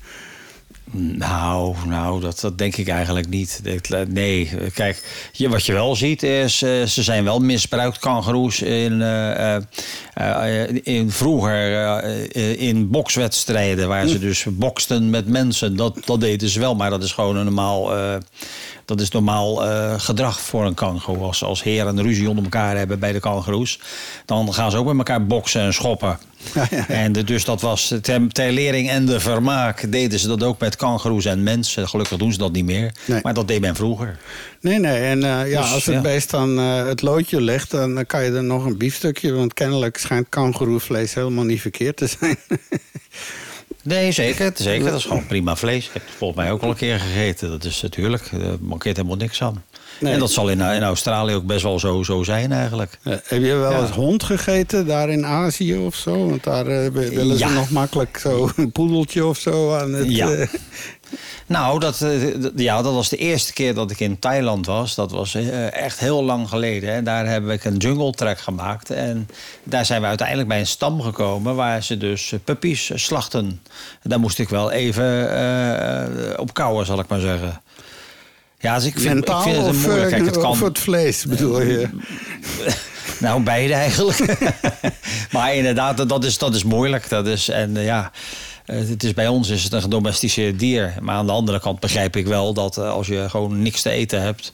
Nou, nou dat, dat denk ik eigenlijk niet. Ik- Nee, kijk, je, wat je wel ziet is, eh, ze zijn wel misbruikt, kangoeroes, in, eh, eh, eh, in vroeger eh, eh, in bokswedstrijden, waar ze dus boksten met mensen. Dat, dat deden ze wel, maar dat is gewoon een normaal, eh, dat is normaal eh, gedrag voor een kangoeroe. Als, als heren ruzie onder elkaar hebben bij de kangoeroes, dan gaan ze ook met elkaar boksen en schoppen. En de- dus dat was ter, ter lering en de vermaak deden ze dat ook met kangoeroes en mensen. Gelukkig doen ze dat niet meer.
Nee.
Maar dat deed men vroeger.
Nee, nee. En eh, ja,
Dus,
als het beest dan eh, het loodje legt, dan kan je er nog een biefstukje. Want kennelijk schijnt kangoeroevlees helemaal niet verkeerd te zijn.
Nee, zeker. zeker. Dat is gewoon prima vlees. Ik heb het volgens mij ook al een keer gegeten. Dat is natuurlijk, daar mankeert helemaal niks aan.
Nee.
En dat zal in, in Australië ook best wel zo, zo zijn eigenlijk.
Heb je wel
Ja.
eens hond gegeten daar in Azië of zo? Want daar eh, wi- willen ze
Ja.
nog makkelijk zo een poedeltje of zo aan het...
Ja.
eh,
Nou, dat, eh, ja, dat was de eerste keer dat ik in Thailand was. Dat was eh, echt heel lang geleden. En daar heb ik een jungle trek gemaakt. En daar zijn we uiteindelijk bij een stam gekomen... waar ze dus eh, puppies slachten. En daar moest ik wel even op kouwen, zal ik maar zeggen. Ja, dus ik vind,
mentaal
ik vind het een moeilijk. Kijk, het kan,
of het vlees bedoel je?
nou, beide eigenlijk. maar inderdaad, dat- is, dat is moeilijk. Dat is, en ja, het is, bij ons is het een gedomesticeerd dier. Maar aan de andere kant begrijp ik wel dat eh, als je gewoon niks te eten hebt...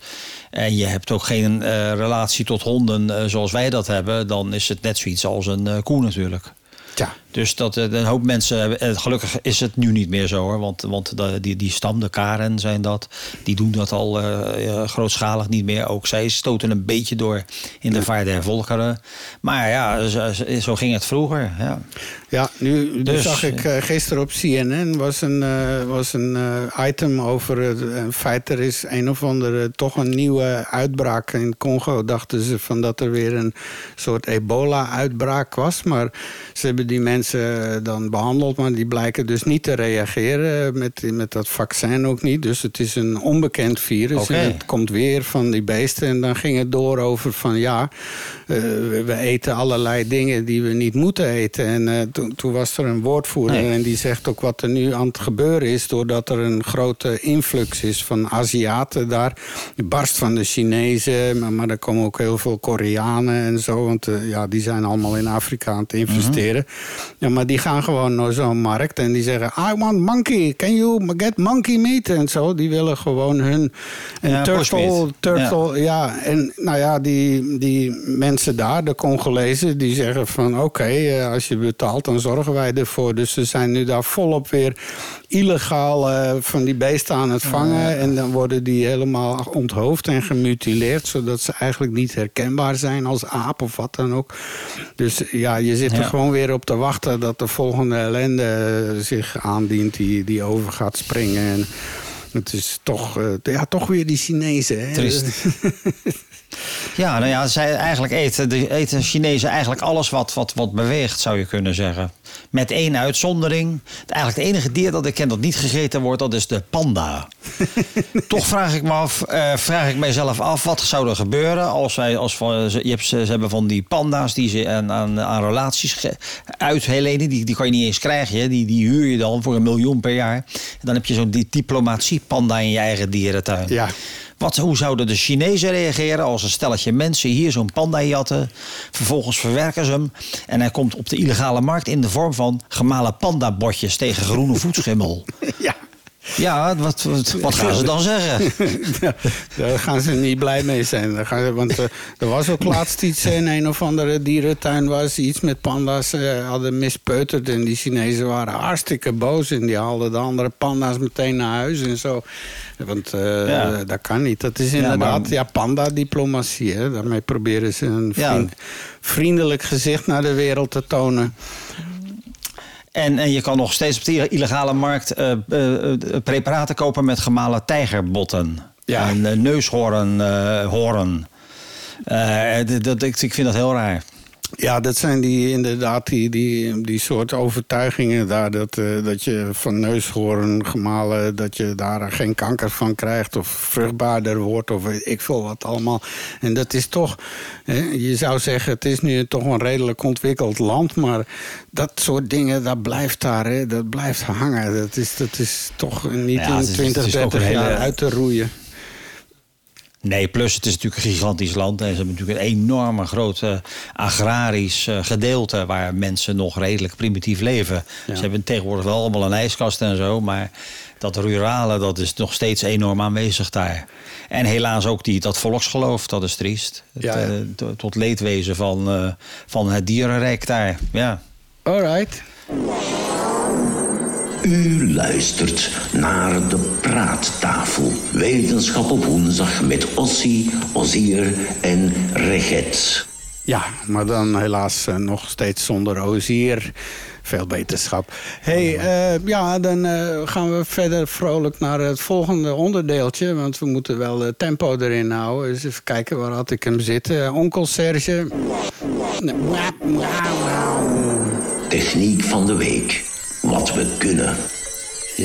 en je hebt ook geen eh, relatie tot honden eh, zoals wij dat hebben... dan is het net zoiets als een eh, koe natuurlijk.
Tja.
Dus dat, eh, een hoop mensen, eh, gelukkig is het nu niet meer zo hoor. Want, want die, die stam, de Karen zijn dat, die doen dat al eh, grootschalig niet meer. Ook zij stoten een beetje door in de vaart der volkeren. Maar ja, zo, zo ging het vroeger. Ja.
Ja, nu,
Dus,
zag ik eh, gisteren op CNN was een, was een item over het feit er is een of andere toch een nieuwe uitbraak in Congo. Dachten ze van dat er weer een soort ebola-uitbraak was, maar ze hebben die mensen dan behandeld, maar die blijken dus niet te reageren met, met dat vaccin ook niet. Dus het is een onbekend virus en het komt weer van die beesten en dan ging het door over van ja, eh, we eten allerlei dingen die we niet moeten eten. En eh, toen, toen was er een woordvoerder
Nee.
en die zegt ook wat er nu aan het gebeuren is... doordat er een grote influx is van Aziaten daar. De barst van de Chinezen, maar, maar er komen ook heel veel Koreanen en zo. Want eh, ja, die zijn allemaal in Afrika aan het investeren. Ja, maar die gaan gewoon naar zo'n markt en die zeggen... I want monkey, can you get monkey meat? En zo, die willen gewoon hun...
Ja,
turtle, turtle, ja. En nou ja, die, die mensen daar, de Congolezen, die zeggen van... oké, eh, als je betaalt, dan zorgen wij ervoor. Dus ze zijn nu daar volop weer illegaal van die beesten aan het vangen. En dan worden die helemaal onthoofd en gemutileerd... zodat ze eigenlijk niet herkenbaar zijn als aap of wat dan ook. Dus ja, je zit er
Ja.
gewoon weer op te wachten... dat de volgende ellende zich aandient die, die over gaat springen. En het is toch, eh, ja, toch weer die Chinezen. Hè?
Triest. Ja, nou ja, zij eigenlijk eten de eten Chinezen eigenlijk alles wat, wat, wat beweegt, zou je kunnen zeggen. Met één uitzondering. Eigenlijk het enige dier dat ik ken dat niet gegeten wordt, dat is de panda. Toch vraag ik me af, eh, vraag ik mijzelf af, wat zou er gebeuren als wij, als we, ze- je hebt, ze, hebben van die panda's die ze aan, aan, aan relaties ge- die, die kan je niet eens krijgen, hè. Die, die huur je dan voor een miljoen per jaar. En dan heb je zo'n di- diplomatie-panda in je eigen dierentuin.
Ja.
Wat, hoe zouden de Chinezen reageren als een stelletje mensen hier zo'n panda jatten? Vervolgens verwerken ze hem. En hij komt op de illegale markt in de vorm van gemalen pandabotjes tegen groene voetschimmel.
Ja.
Ja, wat, wat, wat gaan ze dan zeggen?
Daar gaan ze niet blij mee zijn. Daar gaan ze, want eh, er was ook laatst iets in een of andere dierentuin... waar ze iets met panda's eh, hadden mispeuterd. En die Chinezen waren hartstikke boos. En die haalden de andere panda's meteen naar huis en zo. Want eh,
Ja.
dat kan niet. Dat is inderdaad ja, panda-diplomatie. hè. Daarmee proberen ze een
Ja.
vriend- vriendelijk gezicht naar de wereld te tonen.
En, en je kan nog steeds op de illegale markt eh, eh, eh, preparaten kopen met gemalen tijgerbotten.
Ja.
En neushoorn. ik, ik vind dat heel raar.
Ja, dat zijn die inderdaad die, die, die soort overtuigingen daar. Dat, eh, dat je van neushoorn gemalen, dat je daar geen kanker van krijgt. Of vruchtbaarder wordt, of ik veel wat allemaal. En dat is toch, hè, je zou zeggen, het is nu toch een redelijk ontwikkeld land. Maar dat soort dingen, dat blijft daar, hè, dat blijft hangen. Dat is, dat is toch niet
Ja,
in
het is-
20,
het is ook
30
een
jaar uit te roeien.
Nee, plus het is natuurlijk een gigantisch land. En ze hebben natuurlijk een enorme grote agrarisch eh, gedeelte... waar mensen nog redelijk primitief leven. Ze hebben tegenwoordig wel allemaal een ijskast en zo... maar dat rurale, dat is nog steeds enorm aanwezig daar. En helaas ook die, dat volksgeloof, dat is triest. Het,
Ja, ja.
eh, to- tot leedwezen van, eh, van het dierenrijk daar, ja.
All right.
U luistert naar de praattafel. Wetenschap op woensdag met Ossie, Ozier en Reget.
Ja, maar dan helaas eh, nog steeds zonder ozier. Veel beterschap. hey, eh, ja, dan eh, gaan we verder vrolijk naar het volgende onderdeeltje. Want we moeten wel eh, tempo erin houden. Dus even kijken, waar had ik hem zitten? Eh, onkel Serge.
Techniek van de week. Wat we kunnen.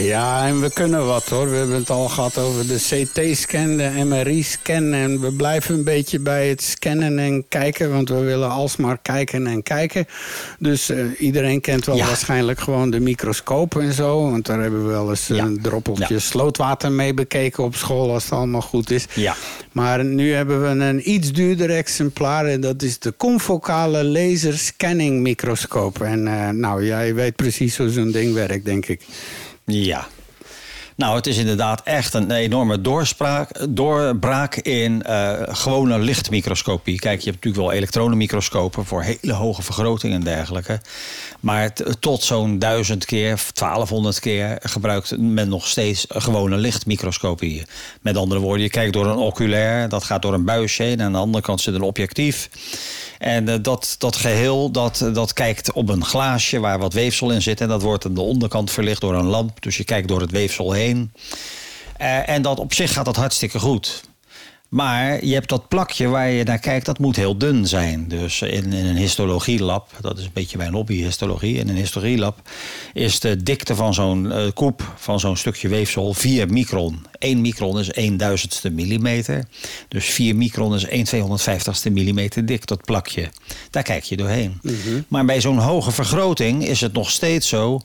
Ja, en we kunnen wat hoor. We hebben het al gehad over de CT-scan, de MRI-scan. En we blijven een beetje bij het scannen en kijken. Want we willen alsmaar kijken en kijken. Dus eh, iedereen kent wel
Ja.
waarschijnlijk gewoon de microscoop en zo. Want daar hebben we wel eens
Ja.
een droppeltje
Ja.
slootwater mee bekeken op school. Als het allemaal goed is.
Ja.
Maar nu hebben we een iets duurder exemplaar. En dat is de confocale laser scanning microscoop. En eh, nou, jij weet precies hoe zo'n ding werkt, denk ik.
Ja. Nou, het is inderdaad echt een enorme doorspraak, doorbraak in eh, gewone lichtmicroscopie. Kijk, je hebt natuurlijk wel elektronenmicroscopen voor hele hoge vergroting en dergelijke. Maar tot zo'n duizend keer, 1200 keer gebruikt men nog steeds gewone lichtmicroscopie. Met andere woorden, je kijkt door een oculair, dat gaat door een buisje. En aan de andere kant zit een objectief. En eh, dat, dat geheel dat, dat kijkt op een glaasje waar wat weefsel in zit. En dat wordt aan de onderkant verlicht door een lamp. Dus je kijkt door het weefsel heen. Eh, en dat op zich gaat dat hartstikke goed. Maar je hebt dat plakje waar je naar kijkt, dat moet heel dun zijn. Dus in, in een histologielab, dat is een beetje mijn hobby, histologie. In een histologielab is de dikte van zo'n eh, koep, van zo'n stukje weefsel, 4 micron. 1 micron is 1 duizendste millimeter. Dus 4 micron is 1 250ste millimeter dik, dat plakje. Daar kijk je doorheen. Maar bij zo'n hoge vergroting is het nog steeds zo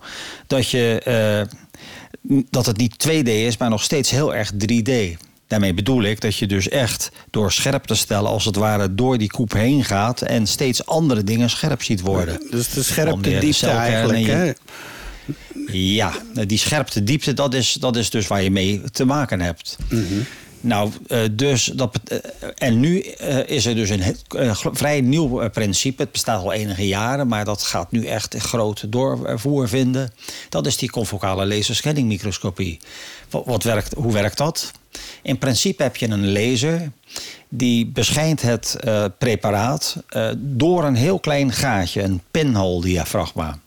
dat je... eh, dat het niet 2D is, maar nog steeds heel erg 3D. Daarmee bedoel ik dat je dus echt door scherp te stellen, als het ware door die koep heen gaat en steeds andere dingen scherp ziet worden.
Dus de scherpte diepte eigenlijk. Hè?
Ja, die scherpte diepte, dat is, dat is dus waar je mee te maken hebt. Nou, eh, dus dat, eh, en nu eh, is er dus een vrij nieuw principe. Het bestaat al enige jaren, maar dat gaat nu echt groot doorvoer vinden. Dat is die confocale laserscanning microscopie. Wat, werkt, hoe werkt dat? In principe heb je een laser die beschijnt het preparaat door een heel klein gaatje, een pinhole diafragma.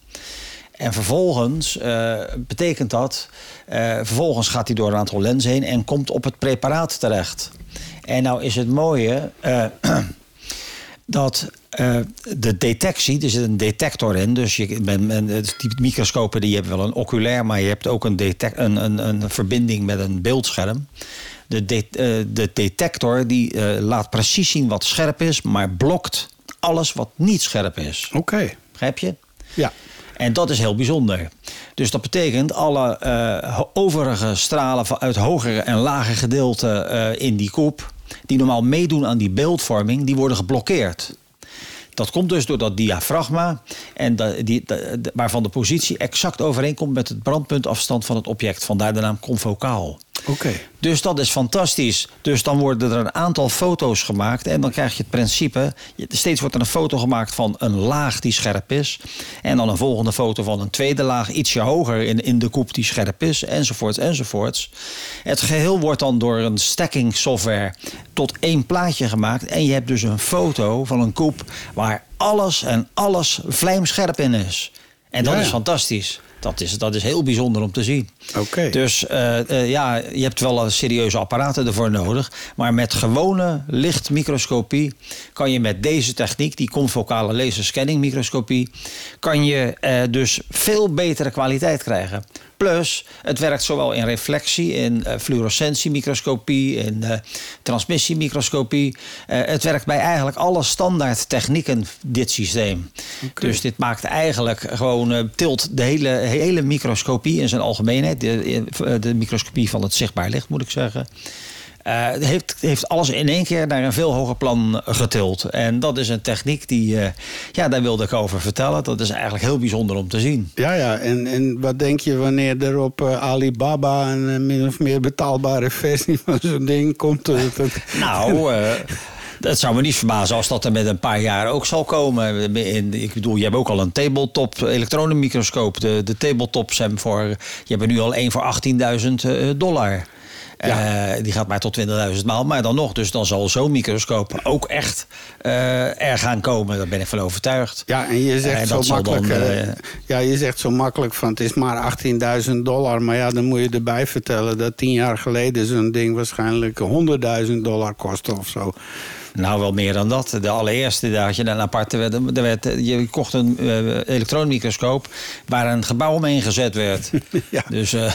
En vervolgens eh, betekent dat, eh, vervolgens gaat hij door een aantal lenzen heen en komt op het preparaat terecht. En nou is het mooie eh, dat de detectie, er zit een detector in, dus je, men, die microscopen die hebben wel een oculair, maar je hebt ook een, detec- een, een, een verbinding met een beeldscherm. De, de, de detector die laat precies zien wat scherp is, maar blokt alles wat niet scherp is.
Oké,
Begrijp je?
ja.
En dat is heel bijzonder. Dus dat betekent alle eh, overige stralen uit hogere en lage gedeelten eh, in die koep, die normaal meedoen aan die beeldvorming, die worden geblokkeerd. Dat komt dus door dat diafragma, en die, waarvan de positie exact overeenkomt met het brandpuntafstand van het object. Vandaar de naam confocaal.
Oké.
Dus dat is fantastisch. Dus dan worden er een aantal foto's gemaakt. En dan krijg je het principe. Steeds wordt er een foto gemaakt van een laag die scherp is. En dan een volgende foto van een tweede laag, ietsje hoger in, in de koep die scherp is. Enzovoorts, enzovoorts. Het geheel wordt dan door een stacking software tot één plaatje gemaakt. En je hebt dus een foto van een koep waar alles en alles vlijmscherp in is. En dat
Ja,
is fantastisch. Dat is, dat is heel bijzonder om te zien.
Oké.
Dus eh, eh, ja, je hebt wel serieuze apparaten ervoor nodig. Maar met gewone lichtmicroscopie kan je met deze techniek, die confocale laser scanning microscopie, kan je eh, dus veel betere kwaliteit krijgen. Plus, het werkt zowel in reflectie, in eh, fluorescentiemicroscopie, in eh, transmissiemicroscopie. Eh, het werkt bij eigenlijk alle standaard technieken, dit systeem. Dus dit maakt eigenlijk gewoon, tilt de hele, hele microscopie in zijn algemeenheid, de, de microscopie van het zichtbaar licht moet ik zeggen. Eh, heeft, heeft alles in één keer naar een veel hoger plan getild. En dat is een techniek die, eh, ja, daar wilde ik over vertellen. Dat is eigenlijk heel bijzonder om te zien.
Ja, ja. En, en wat denk je wanneer er op eh, Alibaba een min of meer betaalbare versie van zo'n ding komt? Dat
Nou, het zou me niet verbazen als dat er met een paar jaar ook zal komen. In, ik bedoel, je hebt ook al een tabletop elektronenmicroscoop. De, de tabletops zijn voor, je hebt er nu al één voor 18.000 eh, dollar.
Ja.
Eh, die gaat maar tot 20.000 maal. Maar dan nog, dus dan zal zo'n microscoop ook echt eh, er gaan komen. Daar ben ik van overtuigd.
Ja, en je zegt
En
zo makkelijk.
dan,
eh, ja, je zegt zo makkelijk van het is maar 18.000 dollar. Maar ja, dan moet je erbij vertellen dat tien jaar geleden zo'n ding waarschijnlijk 100.000 dollar kostte of zo.
Nou, wel meer dan dat. De allereerste, daar had je een aparte... Er werd, je kocht een elektronenmicroscoop waar een gebouw omheen gezet werd.
Ja.
Dus eh,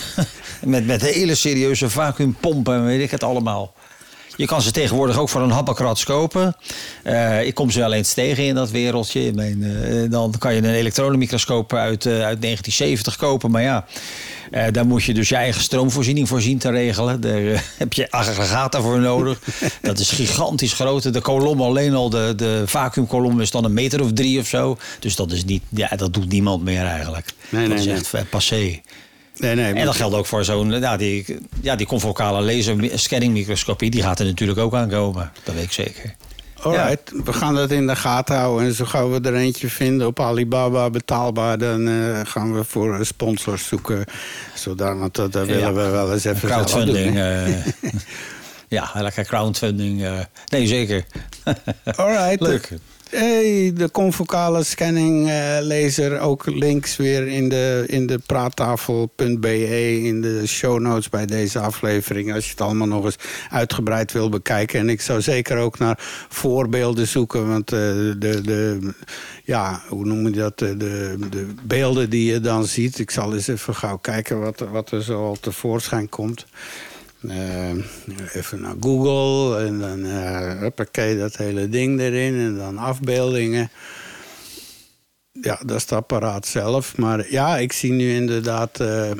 met, met hele serieuze vacuümpompen en weet ik het allemaal. Je kan ze tegenwoordig ook voor een habbakrats kopen. Eh, ik kom ze wel eens tegen in dat wereldje. Dan kan je een elektronenmicroscoop uit, uit 1970 kopen. Maar ja, eh, daar moet je dus je eigen stroomvoorziening voor zien te regelen. Daar eh, heb je aggregaten voor nodig. Dat is gigantisch groot. De kolom alleen al, de, de vacuümkolom is dan een meter of drie of zo. Dus dat, is niet, ja, dat doet niemand meer eigenlijk.
Nee,
dat
nee,
is echt eh, passé.
Nee, nee.
En dat geldt ook voor zo'n, ja, die, ja, die confocale laser scanning microscopie, die gaat er natuurlijk ook aankomen. Dat weet ik zeker.
Alright, we gaan dat in de gaten houden. En zo gauw we er eentje vinden op Alibaba betaalbaar, dan eh, gaan we voor eh, sponsors zoeken. Zodat dat, dat willen we wel eens even
Crowdfunding.
doen,
eh, ja, lekker crowdfunding. nee, zeker.
Alright.
Leuk.
Hey, de confocale scanning laser. Ook links weer in de, in de praattafel.be. In de show notes bij deze aflevering. Als je het allemaal nog eens uitgebreid wil bekijken. En ik zou zeker ook naar voorbeelden zoeken. Want eh, de, de, ja, hoe noem je dat? De, de, de beelden die je dan ziet. Ik zal eens even gauw kijken wat, wat er zo al tevoorschijn komt. Eh, even naar Google en dan uh, huppakee, dat hele ding erin en dan afbeeldingen. Ja, dat is het apparaat zelf. Maar ja, ik zie nu inderdaad eh,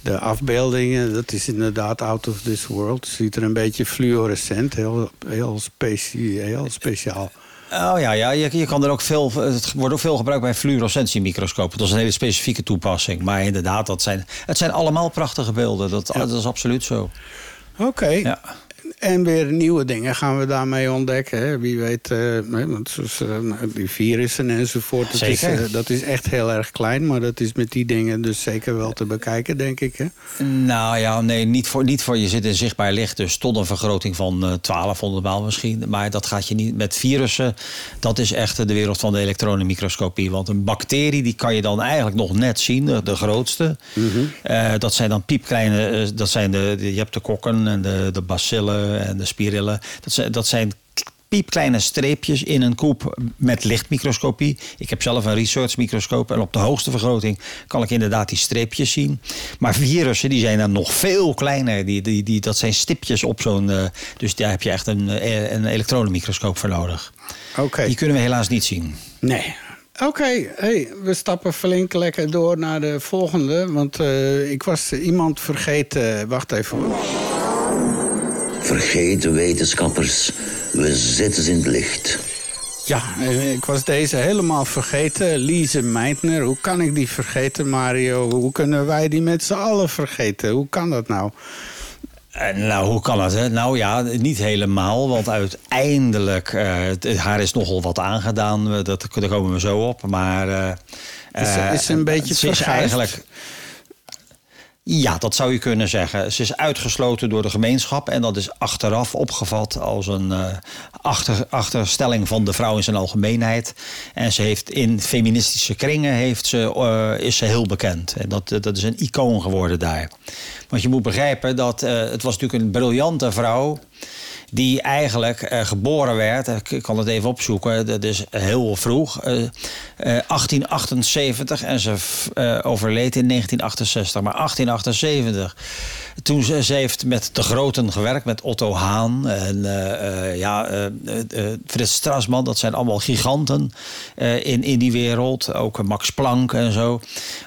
de afbeeldingen. Dat is inderdaad out of this world. Ziet er een beetje fluorescent, heel, heel, heel speciaal.
Oh ja, ja je, je kan er ook veel. Het wordt ook veel gebruikt bij fluorescentiemicroscopen. Dat is een hele specifieke toepassing. Maar inderdaad, dat zijn, het zijn allemaal prachtige beelden. Dat, dat is absoluut zo.
Oké.
Ja.
En weer nieuwe dingen gaan we daarmee ontdekken. Hè? Wie weet, eh, want eh, die virussen enzovoort. Dat is, eh, dat is echt heel erg klein, maar dat is met die dingen dus zeker wel te bekijken, denk ik. Hè?
Nou ja, nee, niet voor, niet voor je zit in zichtbaar licht. Dus tot een vergroting van eh 1200 maal misschien. Maar dat gaat je niet met virussen. Dat is echt de wereld van de elektronenmicroscopie. Want een bacterie die kan je dan eigenlijk nog net zien, de, grootste. Eh, dat zijn dan piepkleine, dat zijn de, de- je hebt de kokken en de, de bacillen en de spirillen. Dat zijn, dat zijn piepkleine streepjes in een koep met lichtmicroscopie. Ik heb zelf een research microscoop en op de hoogste vergroting kan ik inderdaad die streepjes zien. Maar virussen die zijn dan nog veel kleiner. Die, die, die, dat zijn stipjes op zo'n... eh, dus daar heb je echt een, eh, een elektronenmicroscoop voor nodig.
Oké.
Die kunnen we helaas niet zien.
Nee. Oké, hey, we stappen flink lekker door naar de volgende. Want eh, ik was iemand vergeten. Wacht even hoor.
Vergeet de wetenschappers, we zetten ze in het licht.
Ja, eh, ik was deze helemaal vergeten. Lise Meitner. Hoe kan ik die vergeten, Mario? Hoe kunnen wij die met z'n allen vergeten? Hoe kan dat nou?
Eh, nou, hoe kan het? Hè? Nou ja, niet helemaal. Want uiteindelijk, uh, haar is nogal wat aangedaan. Dat, daar komen we zo op. Maar uh,
is, is een beetje
is eigenlijk ja, dat zou je kunnen zeggen. Ze is uitgesloten door de gemeenschap en dat is achteraf opgevat als een uh, achter, achterstelling van de vrouw in zijn algemeenheid. En ze heeft in feministische kringen heeft ze, uh, is ze heel bekend. En dat, dat is een icoon geworden daar. Want je moet begrijpen dat uh, het was natuurlijk een briljante vrouw die eigenlijk uh, geboren werd. Ik kan het even opzoeken, dat is heel vroeg. Uh, uh, 1878 en ze overleed in 1968. Maar 1878 toen ze, ze, heeft met de groten gewerkt, met Otto Haan en uh, ja, uh, Frits Strassman. Dat zijn allemaal giganten in, in die wereld. Ook Max Planck en zo.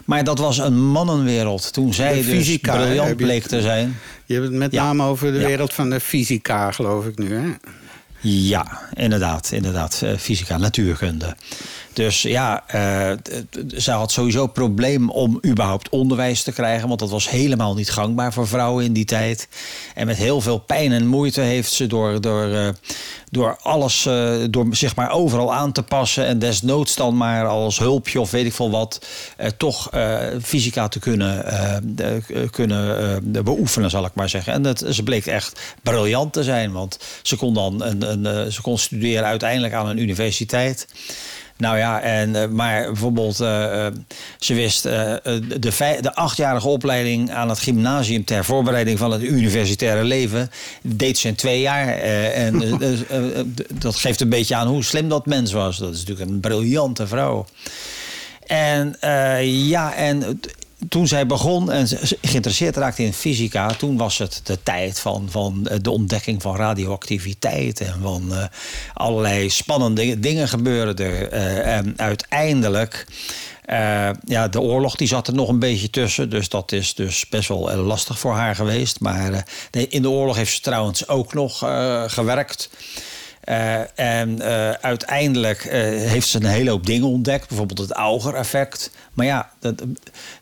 Maar dat was een mannenwereld. Toen zij de dus fysica, briljant bleek te zijn.
Je hebt het met ja. name over de wereld van de fysica, geloof ik nu, hè?
Ja, inderdaad, inderdaad. fysica, natuurkunde. Dus ja, ze had sowieso probleem om überhaupt onderwijs te krijgen. Want dat was helemaal niet gangbaar voor vrouwen in die tijd. En met heel veel pijn en moeite heeft ze door, door, uh, door alles, uh, door zich maar overal aan te passen. En desnoods dan maar als hulpje of weet ik veel wat. toch fysica te kunnen, kunnen beoefenen, zal ik maar zeggen. En dat, ze bleek echt briljant te zijn. Want ze kon dan een, een, ze kon studeren uiteindelijk aan een universiteit. Nou ja, en, uh, maar bijvoorbeeld, uh, ze wist uh, de achtjarige opleiding aan het gymnasium ter voorbereiding van het universitaire leven, deed ze in twee jaar. en dat geeft een beetje aan hoe slim dat mens was. Dat is natuurlijk een briljante vrouw. En ja, en toen zij begon en geïnteresseerd raakte in fysica, toen was het de tijd van, van de ontdekking van radioactiviteit en van uh, allerlei spannende dingen gebeuren er. Uh, en uiteindelijk. Ja, de oorlog die zat er nog een beetje tussen. Dus dat is dus best wel lastig voor haar geweest. Maar in de oorlog heeft ze trouwens ook nog gewerkt. Uh, en uh, uiteindelijk uh, heeft ze een hele hoop dingen ontdekt. Bijvoorbeeld het Auger-effect. Maar ja, dat,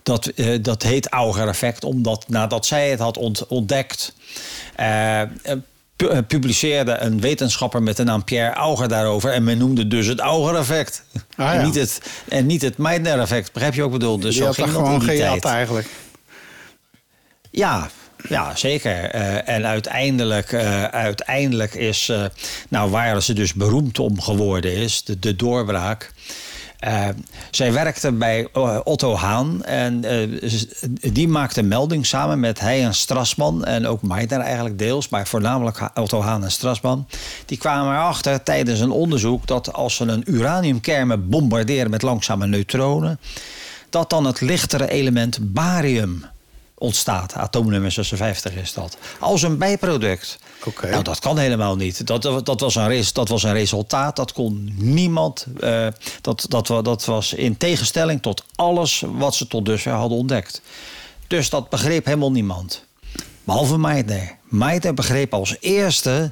dat, dat heet Auger-effect omdat nadat zij het had ont ontdekt... publiceerde een wetenschapper met de naam Pierre Auger daarover. En men noemde dus het Auger-effect. Ah, ja. en, niet het, en niet het Meitner-effect. Begrijp je ook bedoel? Dus
je
zo
had
ging
gewoon eigenlijk.
Ja, ja, zeker. Uh, en uiteindelijk, uh, uiteindelijk is, uh, nou waar ze dus beroemd om geworden is, de, de doorbraak. zij werkte bij Otto Haan en die maakte melding samen met hij en Strasman en ook Meitner eigenlijk deels, maar voornamelijk Otto Haan en Strasman. Die kwamen erachter tijdens een onderzoek dat als ze een uraniumkern bombarderen met langzame neutronen, dat dan het lichtere element barium ontstaat. Atoomnummer 56 is dat. Als een bijproduct.
Okay.
Nou, dat kan helemaal niet. Dat, dat, was, een, dat was een resultaat. Dat kon niemand. Uh, dat, dat, dat was in tegenstelling tot alles wat ze tot dusver hadden ontdekt. Dus dat begreep helemaal niemand. Behalve Meitner. Meitner begreep als eerste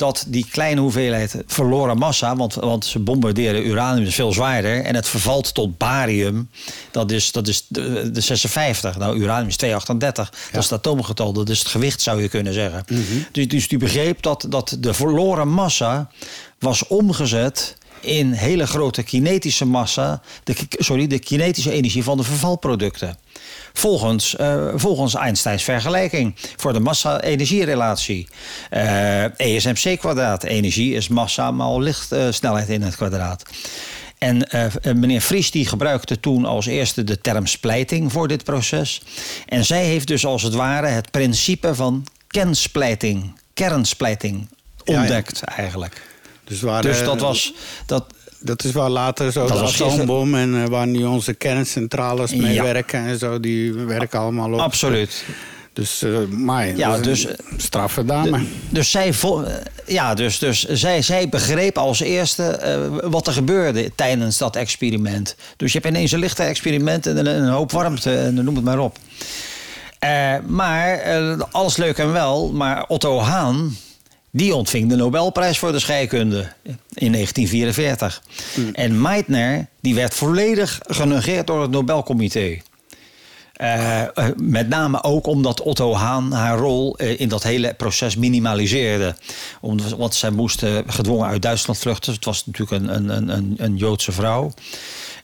dat die kleine hoeveelheid verloren massa, want, want ze bombarderen uranium is veel zwaarder en het vervalt tot barium, dat is, dat is de, de 56. Nou, uranium is 238, ja. dat is het atoomgetal, dat is het gewicht zou je kunnen zeggen. Mm -hmm. dus, dus die begreep dat, dat de verloren massa was omgezet in hele grote kinetische massa, de, sorry, de kinetische energie van de vervalproducten. Volgens, uh, volgens Einsteins vergelijking voor de massa-energierelatie. Uh, ESMC kwadraat. Energie is massa maal lichtsnelheid uh, in het kwadraat. En uh, meneer Vries die gebruikte toen als eerste de term splijting voor dit proces. En zij heeft dus als het ware het principe van kensplijting, kernsplijting ontdekt ja, ja. eigenlijk.
Dus, waar,
dus dat was. Dat,
dat is waar later zo dat de atoombom en uh, waar nu onze kerncentrales mee ja. werken en zo, die werken allemaal op.
Absoluut.
Dus, uh, maar
ja, dus,
straffe dame.
Dus zij, ja, dus, dus zij, zij begreep als eerste uh, wat er gebeurde tijdens dat experiment. Dus je hebt ineens een lichte experiment en een, een hoop warmte en noem het maar op. Uh, maar alles leuk en wel, maar Otto Haan Die ontving de Nobelprijs voor de scheikunde in 1944. En Meitner die werd volledig genegeerd door het Nobelcomité. Eh, eh, met name ook omdat Otto Haan haar rol eh, in dat hele proces minimaliseerde. Omdat, want zij moest gedwongen uit Duitsland vluchten. Het was natuurlijk een, een, een, een Joodse vrouw.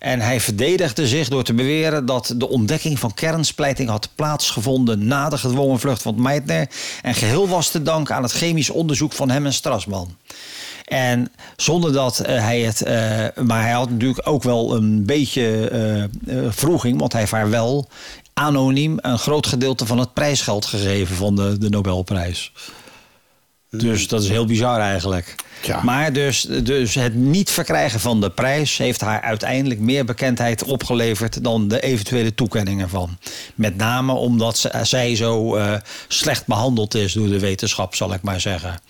En hij verdedigde zich door te beweren dat de ontdekking van kernsplijting had plaatsgevonden na de gedwongen vlucht van Meitner. En geheel was te danken aan het chemisch onderzoek van hem en Strassman. En zonder dat eh, hij het. eh, maar hij had natuurlijk ook wel een beetje eh, eh, vroeging, want hij heeft haar wel anoniem een groot gedeelte van het prijsgeld gegeven van de, de Nobelprijs. Dus dat is heel bizar eigenlijk.
Ja.
Maar dus, dus het niet verkrijgen van de prijs heeft haar uiteindelijk meer bekendheid opgeleverd dan de eventuele toekenning ervan. Met name omdat ze- zij zo eh, slecht behandeld is door de wetenschap, zal ik maar zeggen.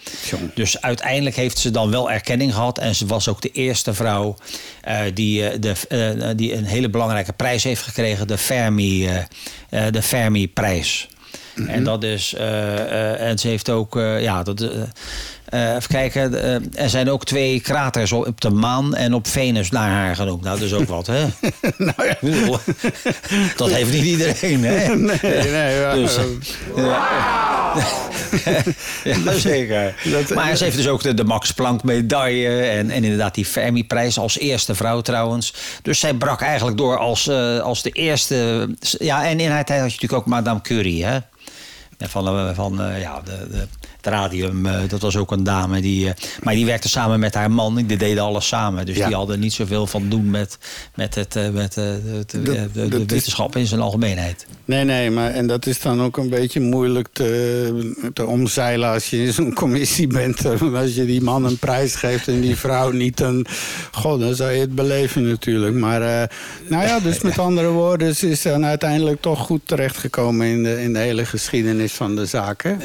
Dus uiteindelijk heeft ze dan wel erkenning gehad. En ze was ook de eerste vrouw eh, die, eh, de, die een hele belangrijke prijs heeft gekregen. De Fermi, eh, eh, En dat is. eh, eh, en ze heeft ook. eh, ja, dat, even kijken. er zijn ook twee kraters op de maan en op Venus naar haar genoemd. Nou, dat is ook wat, hè?
nou ja.
Dat heeft niet iedereen, hè?
Nee, nee. ja,
Dus, ja, zeker.
Dat-
maar ze heeft dus ook de, de Max Planck medaille en, en inderdaad die Fermi-prijs als eerste vrouw trouwens. Dus zij brak eigenlijk door als, als de eerste... Ja, en in haar tijd had je natuurlijk ook Madame Curie, hè? Van, eh, ja, de, de, radium, eh, dat was ook een dame. Die, eh, maar die werkte samen met haar man. Die deden alles samen. Dus
Ja.
die hadden niet zoveel van doen met, met, het, eh, met de, de
is-
wetenschap in zijn algemeenheid.
Nee, nee, maar en dat is dan ook een beetje moeilijk te, te omzeilen als je in zo'n commissie bent. Als je die man een prijs geeft en die vrouw niet, dan, god, dan zou je het beleven natuurlijk. Maar eh, nou ja, dus met andere woorden, ze is dan uiteindelijk toch goed terechtgekomen in de, in de hele geschiedenis van de zaken.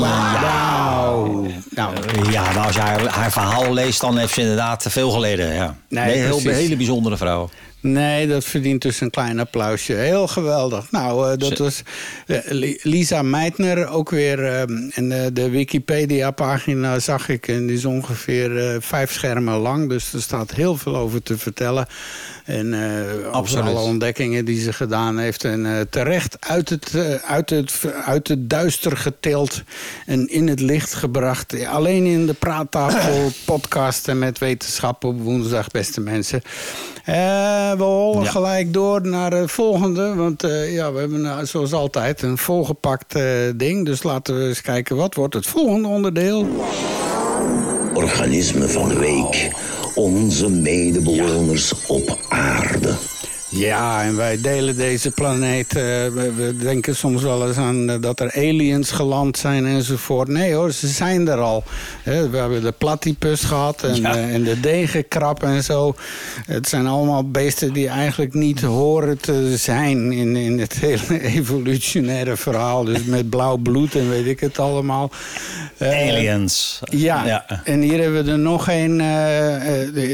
Wauw. Nou,
Ja, maar als je haar, haar verhaal leest, dan heeft ze inderdaad veel geleden. Ja.
Nee,
Nee, heel,
precies.
hele bijzondere vrouw.
Nee, dat verdient dus een klein applausje. Heel geweldig. Nou, eh, dat was eh, Li- Lisa Meitner ook weer. eh, en eh, de Wikipedia-pagina zag ik. En die is ongeveer vijf schermen lang. Dus er staat heel veel over te vertellen. En over alle ontdekkingen die ze gedaan heeft. En terecht uit het, uit, het, uit het duister getild en in het licht gebracht. Alleen in de praattafel podcasten met wetenschap op woensdag, beste mensen. Eh, we hollen
Ja.
gelijk door naar het volgende. Want eh, ja, we hebben nou, zoals altijd een volgepakt eh, ding. Dus laten we eens kijken, wat wordt het volgende onderdeel?
Organisme van de week. Onze medebewoners op aarde.
Ja, en wij delen deze planeet. eh, we, we denken soms wel eens aan eh, dat er aliens geland zijn enzovoort. Nee hoor, ze zijn er al. We hebben de platypus gehad en,
Ja.
eh, en de degenkrab en zo. Het zijn allemaal beesten die eigenlijk niet horen te zijn in, in het hele evolutionaire verhaal. Dus met blauw bloed en weet ik het allemaal.
Aliens.
ja. en hier hebben we er nog een,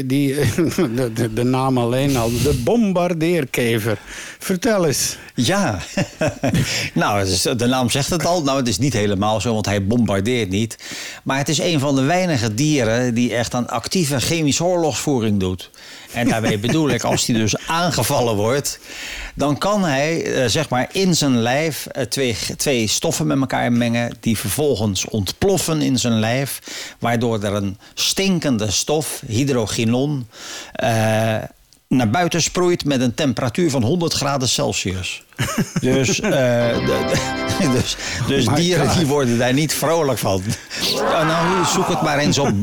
die, de, de, de naam alleen al, de bombardeerkever. Vertel eens.
Ja, nou, de naam zegt het al. Nou, het is niet helemaal zo, want hij bombardeert niet. Maar het is een van de weinige dieren die echt aan actieve chemische oorlogsvoering doet. En daarmee bedoel ik, als hij dus aangevallen wordt, dan kan hij eh, zeg maar in zijn lijf eh, twee, twee stoffen met elkaar mengen, die vervolgens ontploffen in zijn lijf, waardoor er een stinkende stof, hydrogenon, eh, naar buiten sproeit met een temperatuur van 100 graden Celsius. Dus, eh, de- de- dus, dus
My
dieren die worden daar niet vrolijk van. Ja, nou, zoek het maar eens op.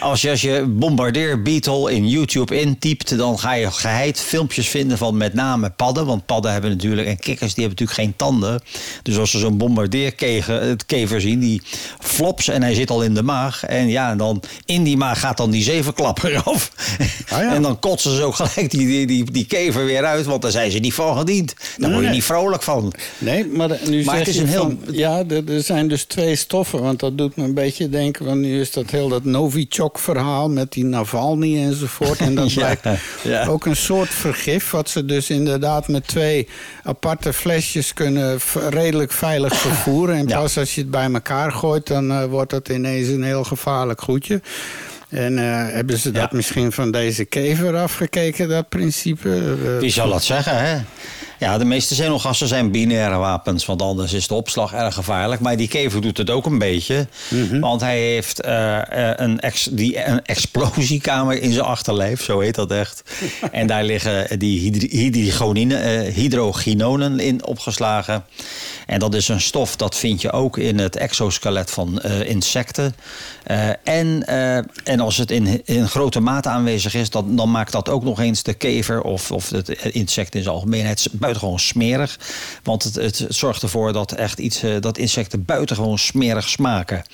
Als je, als je bombardeer beetle in YouTube intypt, dan ga je geheid filmpjes vinden van met name padden. Want padden hebben natuurlijk, en kikkers, die hebben natuurlijk geen tanden. Dus als ze zo'n bombardeerkever het kever zien, die flops en hij zit al in de maag. En ja, dan in die maag gaat dan die zevenklap eraf.
Ah, ja.
En dan kotsen ze ook gelijk die, die, die, die kever weer uit, want daar zijn ze niet van gediend. Daar word je
Nee.
niet vrolijk van.
Nee, maar de- nu
Maar
zeg
het is
je
een heel-
van, Ja, er, er zijn dus twee stoffen. Want dat doet me een beetje denken... want nu is dat heel dat Novichok TikTok-verhaal met die Navalny enzovoort. En dat
Ja,
blijkt
ja.
ook een soort vergif, wat ze dus inderdaad met twee aparte flesjes kunnen redelijk veilig vervoeren. En pas als je het bij elkaar gooit, dan eh, wordt dat ineens een heel gevaarlijk goedje. En eh, hebben ze dat
Ja.
misschien van deze kever afgekeken, dat principe? Eh,
Wie zal dat zeggen, hè? Ja, de meeste zenuwgassen zijn binaire wapens, want anders is de opslag erg gevaarlijk. Maar die kever doet het ook een beetje, want hij heeft eh, eh, een, ex, die, een explosiekamer in zijn achterlijf, zo heet dat echt. en daar liggen die hydri- eh, hydroginonen in opgeslagen. En dat is een stof, dat vind je ook in het exoskelet van insecten. En, en als het in, in grote mate aanwezig is, dan, dan maakt dat ook nog eens de kever of, of het insect in zijn algemeenheid buitengewoon smerig. Want het, het zorgt ervoor dat echt iets, eh, dat insecten buitengewoon smerig smaken.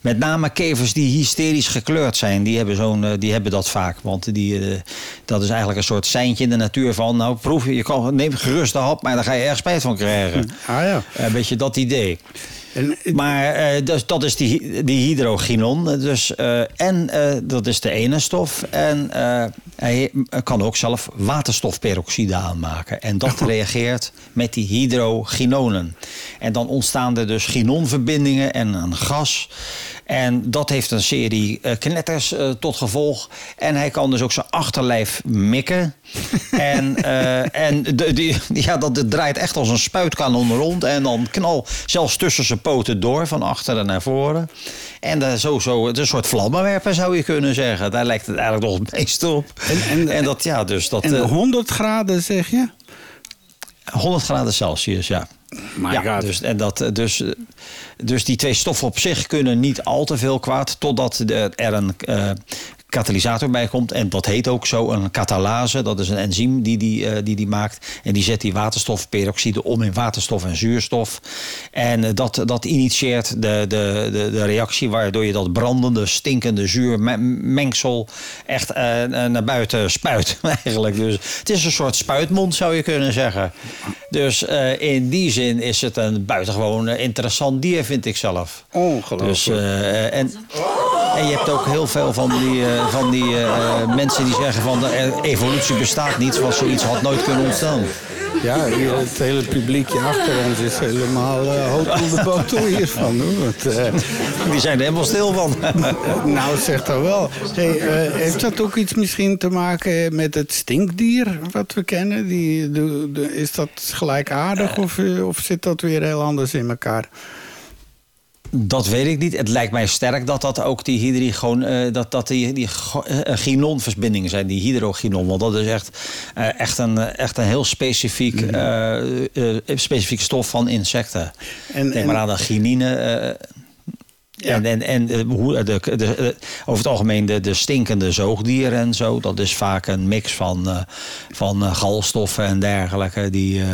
Met name kevers die hysterisch gekleurd zijn, die hebben, zo'n, eh, die hebben dat vaak. Want die, eh, dat is eigenlijk een soort seintje in de natuur van, nou proef je, je kan, neem gerust de hap, maar daar ga je erg spijt van krijgen.
Ah ja.
Een beetje dat idee.
En,
Maar eh, dus, dat is die, die hydroginon. Dus, eh, en eh, dat is de ene stof. En eh, hij kan ook zelf waterstofperoxide aanmaken. En dat reageert met die hydroginonen. En dan ontstaan er dus ginonverbindingen en een gas. En dat heeft een serie eh, knetters eh, tot gevolg. En hij kan dus ook zijn achterlijf mikken. en eh, en de, die, ja, dat draait echt als een spuitkanon rond. En dan knal zelfs tussen zijn poten door, van achteren naar voren. En uh, zo, zo, het is een soort vlammenwerper zou je kunnen zeggen. Daar lijkt het eigenlijk nog het meest op. En, en, dat, ja, dus dat...
en 100 graden zeg je?
100 graden Celsius, ja.
My
ja,
God.
dus, en dat, dus, dus die twee stoffen op zich kunnen niet al te veel kwaad... totdat er een uh, katalysator bij komt. En dat heet ook zo een katalase. Dat is een enzym die die, uh, die die maakt. En die zet die waterstofperoxide om in waterstof en zuurstof. En uh, dat, dat initieert de, de, de, de reactie... waardoor je dat brandende, stinkende zuurmengsel... echt naar buiten spuit eigenlijk. Dus het is een soort spuitmond zou je kunnen zeggen. Dus in die zin is het een buitengewoon interessant dier, vind ik zelf.
Ongelooflijk.
Dus, uh, en, en je hebt ook heel veel van die, uh, van die uh, mensen die zeggen van de evolutie bestaat niet, want zoiets had nooit kunnen ontstaan.
Ja, het hele publiekje achter ons is helemaal uh, hoog op de botel hiervan. Hoor. Want,
die zijn er helemaal stil van.
nou, zeg dat wel. Hey, heeft dat ook iets misschien te maken met het stinkdier wat we kennen? Die, de, de, is dat gelijkaardig of, of zit dat weer heel anders in elkaar?
Dat weet ik niet. Het lijkt mij sterk dat dat ook die hydrogon, uh, dat, dat die, die uh, ginonverbindingen zijn, die hydroginon. Want dat is echt, uh, echt, een, echt een heel specifiek, specifiek stof van insecten. En, Denk en, maar aan de ginine. Ja. En, en, en de, de, de, over het algemeen de, de stinkende zoogdieren en zo. Dat is vaak een mix van, uh, van uh, galstoffen en dergelijke. Die, uh,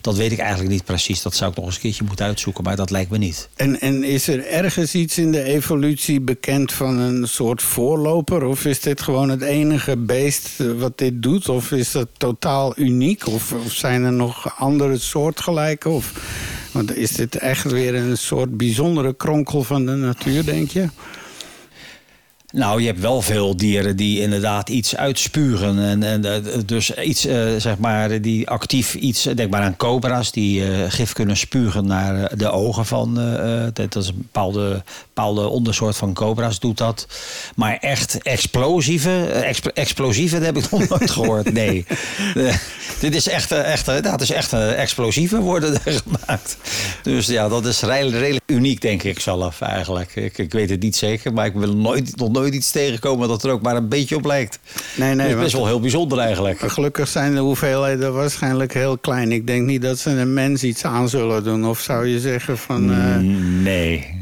dat weet ik eigenlijk niet precies. Dat zou ik nog eens een keertje moeten uitzoeken. Maar dat lijkt me niet.
En, en is er ergens iets in de evolutie bekend van een soort voorloper? Of is dit gewoon het enige beest wat dit doet? Of is dat totaal uniek? Of, of zijn er nog andere soortgelijke? Of... Want is dit echt weer een soort bijzondere kronkel van de natuur, denk je?
Nou, je hebt wel veel dieren die inderdaad iets uitspugen. En, en dus iets, uh, zeg maar, die actief iets. Denk maar aan cobra's die uh, gif kunnen spugen naar de ogen van. Dat is een bepaalde, bepaalde ondersoort van cobra's doet dat. Maar echt explosieve, exp explosieve dat heb ik nog nooit gehoord. Nee. dit is echt, echt, nou, het is echt explosieven worden er gemaakt. Dus ja, dat is redelijk, redelijk uniek, denk ik zelf eigenlijk. Ik, ik weet het niet zeker, maar ik wil nooit, nog nooit iets tegenkomen dat er ook maar een beetje op lijkt.
Nee, nee.
Dat is best wel heel bijzonder eigenlijk.
Gelukkig zijn de hoeveelheden waarschijnlijk heel klein. Ik denk niet dat ze een mens iets aan zullen doen. Of zou je zeggen van... Uh...
Nee.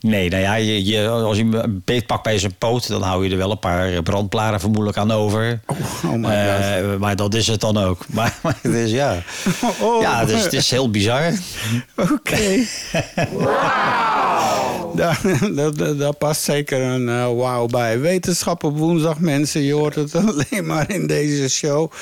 Nee, nou ja, je, je, als je een beet pakt bij zijn poot, dan hou je er wel een paar brandblaren vermoedelijk aan over.
Oh, oh my God.
Maar dat is het dan ook. Maar, maar het is ja.
Oh.
Ja, dus het is heel bizar.
Oké. Okay. Daar, daar, daar past zeker een uh, wauw bij. Wetenschap op woensdag, mensen. Je hoort het alleen maar in deze show.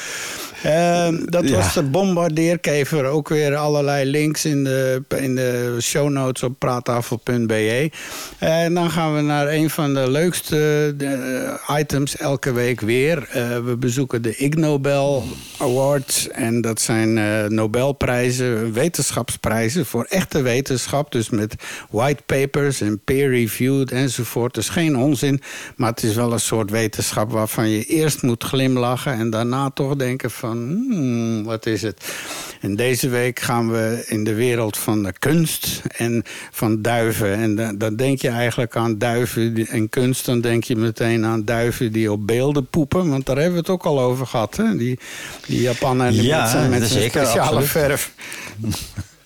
Uh, dat was de bombardeerkever. Ook weer allerlei links in de, in de show notes op praattafel.be. En dan gaan we naar een van de leukste uh, items elke week weer. We bezoeken de Ig Nobel Awards. En dat zijn Nobelprijzen, wetenschapsprijzen voor echte wetenschap. Dus met white papers en peer-reviewed enzovoort. Dus geen onzin, maar het is wel een soort wetenschap... waarvan je eerst moet glimlachen en daarna toch denken van... Hmm, wat is het? En deze week gaan we in de wereld van de kunst en van duiven. En dan, dan denk je eigenlijk aan duiven en kunst... dan denk je meteen aan duiven die op beelden poepen. Want daar hebben we het ook al over gehad, hè? Die, die Japaner
ja,
met zijn, met zijn speciale
absoluut.
verf.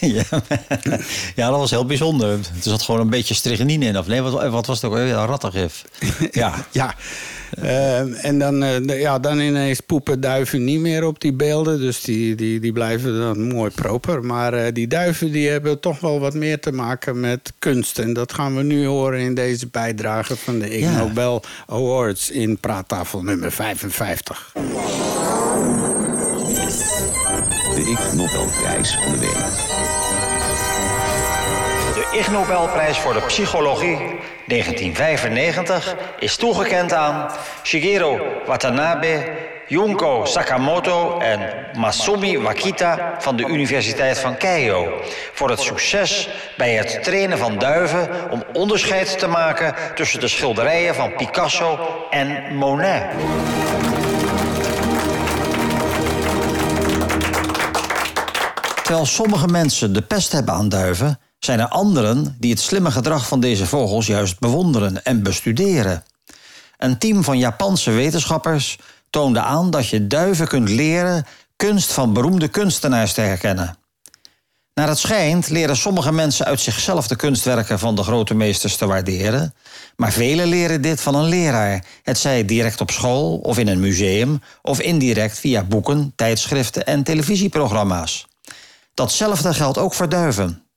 ja, ja, dat was heel bijzonder. Er zat gewoon een beetje strychnine in. Of nee, wat, wat was het ook? Ja, rattengif. Ja.
ja. Uh, en dan, uh, ja, dan ineens poepen duiven niet meer op die beelden. Dus die, die, die blijven dan mooi proper. Maar uh, die duiven die hebben toch wel wat meer te maken met kunst. En dat gaan we nu horen in deze bijdrage van de Ig
Ja.
Nobel Awards in praattafel nummer 55.
De Ig Nobelprijs van de week.
De Ig Nobelprijs voor de psychologie 1995 is toegekend aan Shigeru Watanabe, Junko Sakamoto en Masumi Wakita van de Universiteit van Keio voor het succes bij het trainen van duiven om onderscheid te maken tussen de schilderijen van Picasso en Monet.
Terwijl sommige mensen de pest hebben aan duiven, zijn er anderen die het slimme gedrag van deze vogels juist bewonderen en bestuderen. Een team van Japanse wetenschappers toonde aan dat je duiven kunt leren kunst van beroemde kunstenaars te herkennen. Naar het schijnt leren sommige mensen uit zichzelf de kunstwerken van de grote meesters te waarderen, maar velen leren dit van een leraar, het zij direct op school of in een museum of indirect via boeken, tijdschriften en televisieprogramma's. Datzelfde geldt ook voor duiven.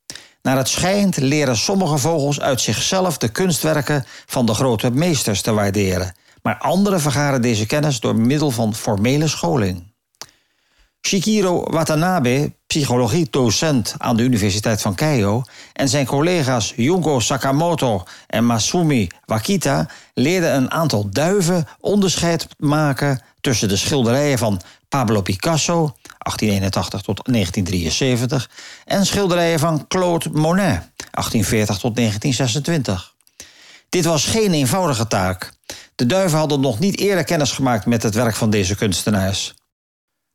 Naar het schijnt leren sommige vogels uit zichzelf de kunstwerken van de grote meesters te waarderen, maar anderen vergaren deze kennis door middel van formele scholing. Shikiro Watanabe, psychologie-docent aan de Universiteit van Keio, en zijn collega's Junko Sakamoto en Masumi Wakita leerden een aantal duiven onderscheid maken tussen de schilderijen van Pablo Picasso, 1881 tot 1973, en schilderijen van Claude Monet, 1840 tot 1926. Dit was geen eenvoudige taak. De duiven hadden nog niet eerder kennis gemaakt met het werk van deze kunstenaars.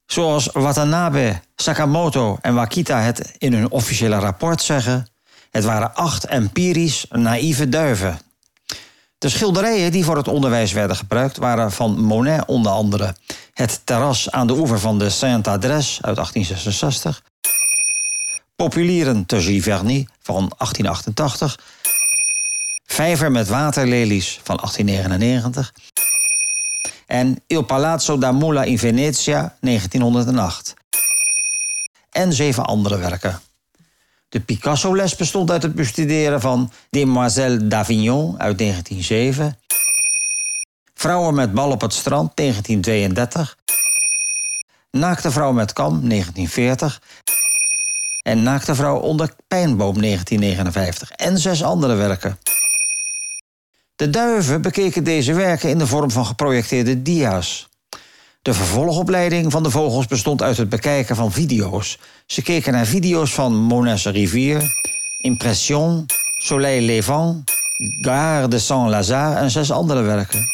Zoals Watanabe, Sakamoto en Wakita het in hun officiële rapport zeggen: het waren acht empirisch naïeve duiven. De schilderijen die voor het onderwijs werden gebruikt waren van Monet onder andere Het terras aan de oever van de Saint-Adresse uit 1866, Populieren te Giverny van 1888, Vijver met waterlelies van 1899 en Il Palazzo da Mula in Venezia 1908. En zeven andere werken. De Picasso-les bestond uit het bestuderen van Demoiselle d'Avignon uit 1907. Vrouwen met bal op het strand 1932. Naakte vrouw met kam 1940. En Naakte vrouw onder pijnboom 1959. En zes andere werken. De duiven bekeken deze werken in de vorm van geprojecteerde dia's. De vervolgopleiding van de vogels bestond uit het bekijken van video's. Ze keken naar video's van Monet's rivier, Impression, Soleil Levant, Gare de Saint-Lazare en zes andere werken.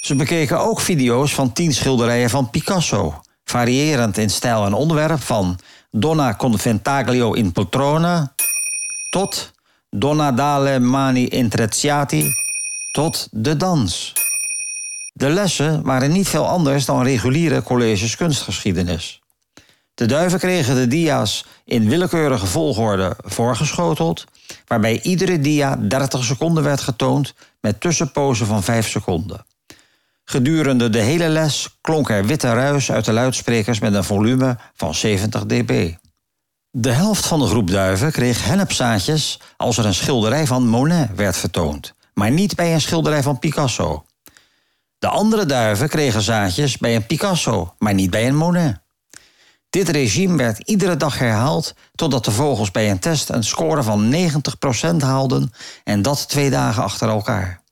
Ze bekeken ook video's van tien schilderijen van Picasso, variërend in stijl en onderwerp van Donna Conventaglio in Poltrona tot Donna Dale Mani Intrecciati tot de dans. De lessen waren niet veel anders dan reguliere colleges kunstgeschiedenis. De duiven kregen de dia's in willekeurige volgorde voorgeschoteld, waarbij iedere dia 30 seconden werd getoond met tussenpozen van 5 seconden. Gedurende de hele les klonk er witte ruis uit de luidsprekers met een volume van 70 dB. De helft van de groep duiven kreeg hennepzaadjes als er een schilderij van Monet werd vertoond, maar niet bij een schilderij van Picasso. De andere duiven kregen zaadjes bij een Picasso, maar niet bij een Monet. Dit regime werd iedere dag herhaald totdat de vogels bij een test een score van 90% haalden en dat twee dagen achter elkaar.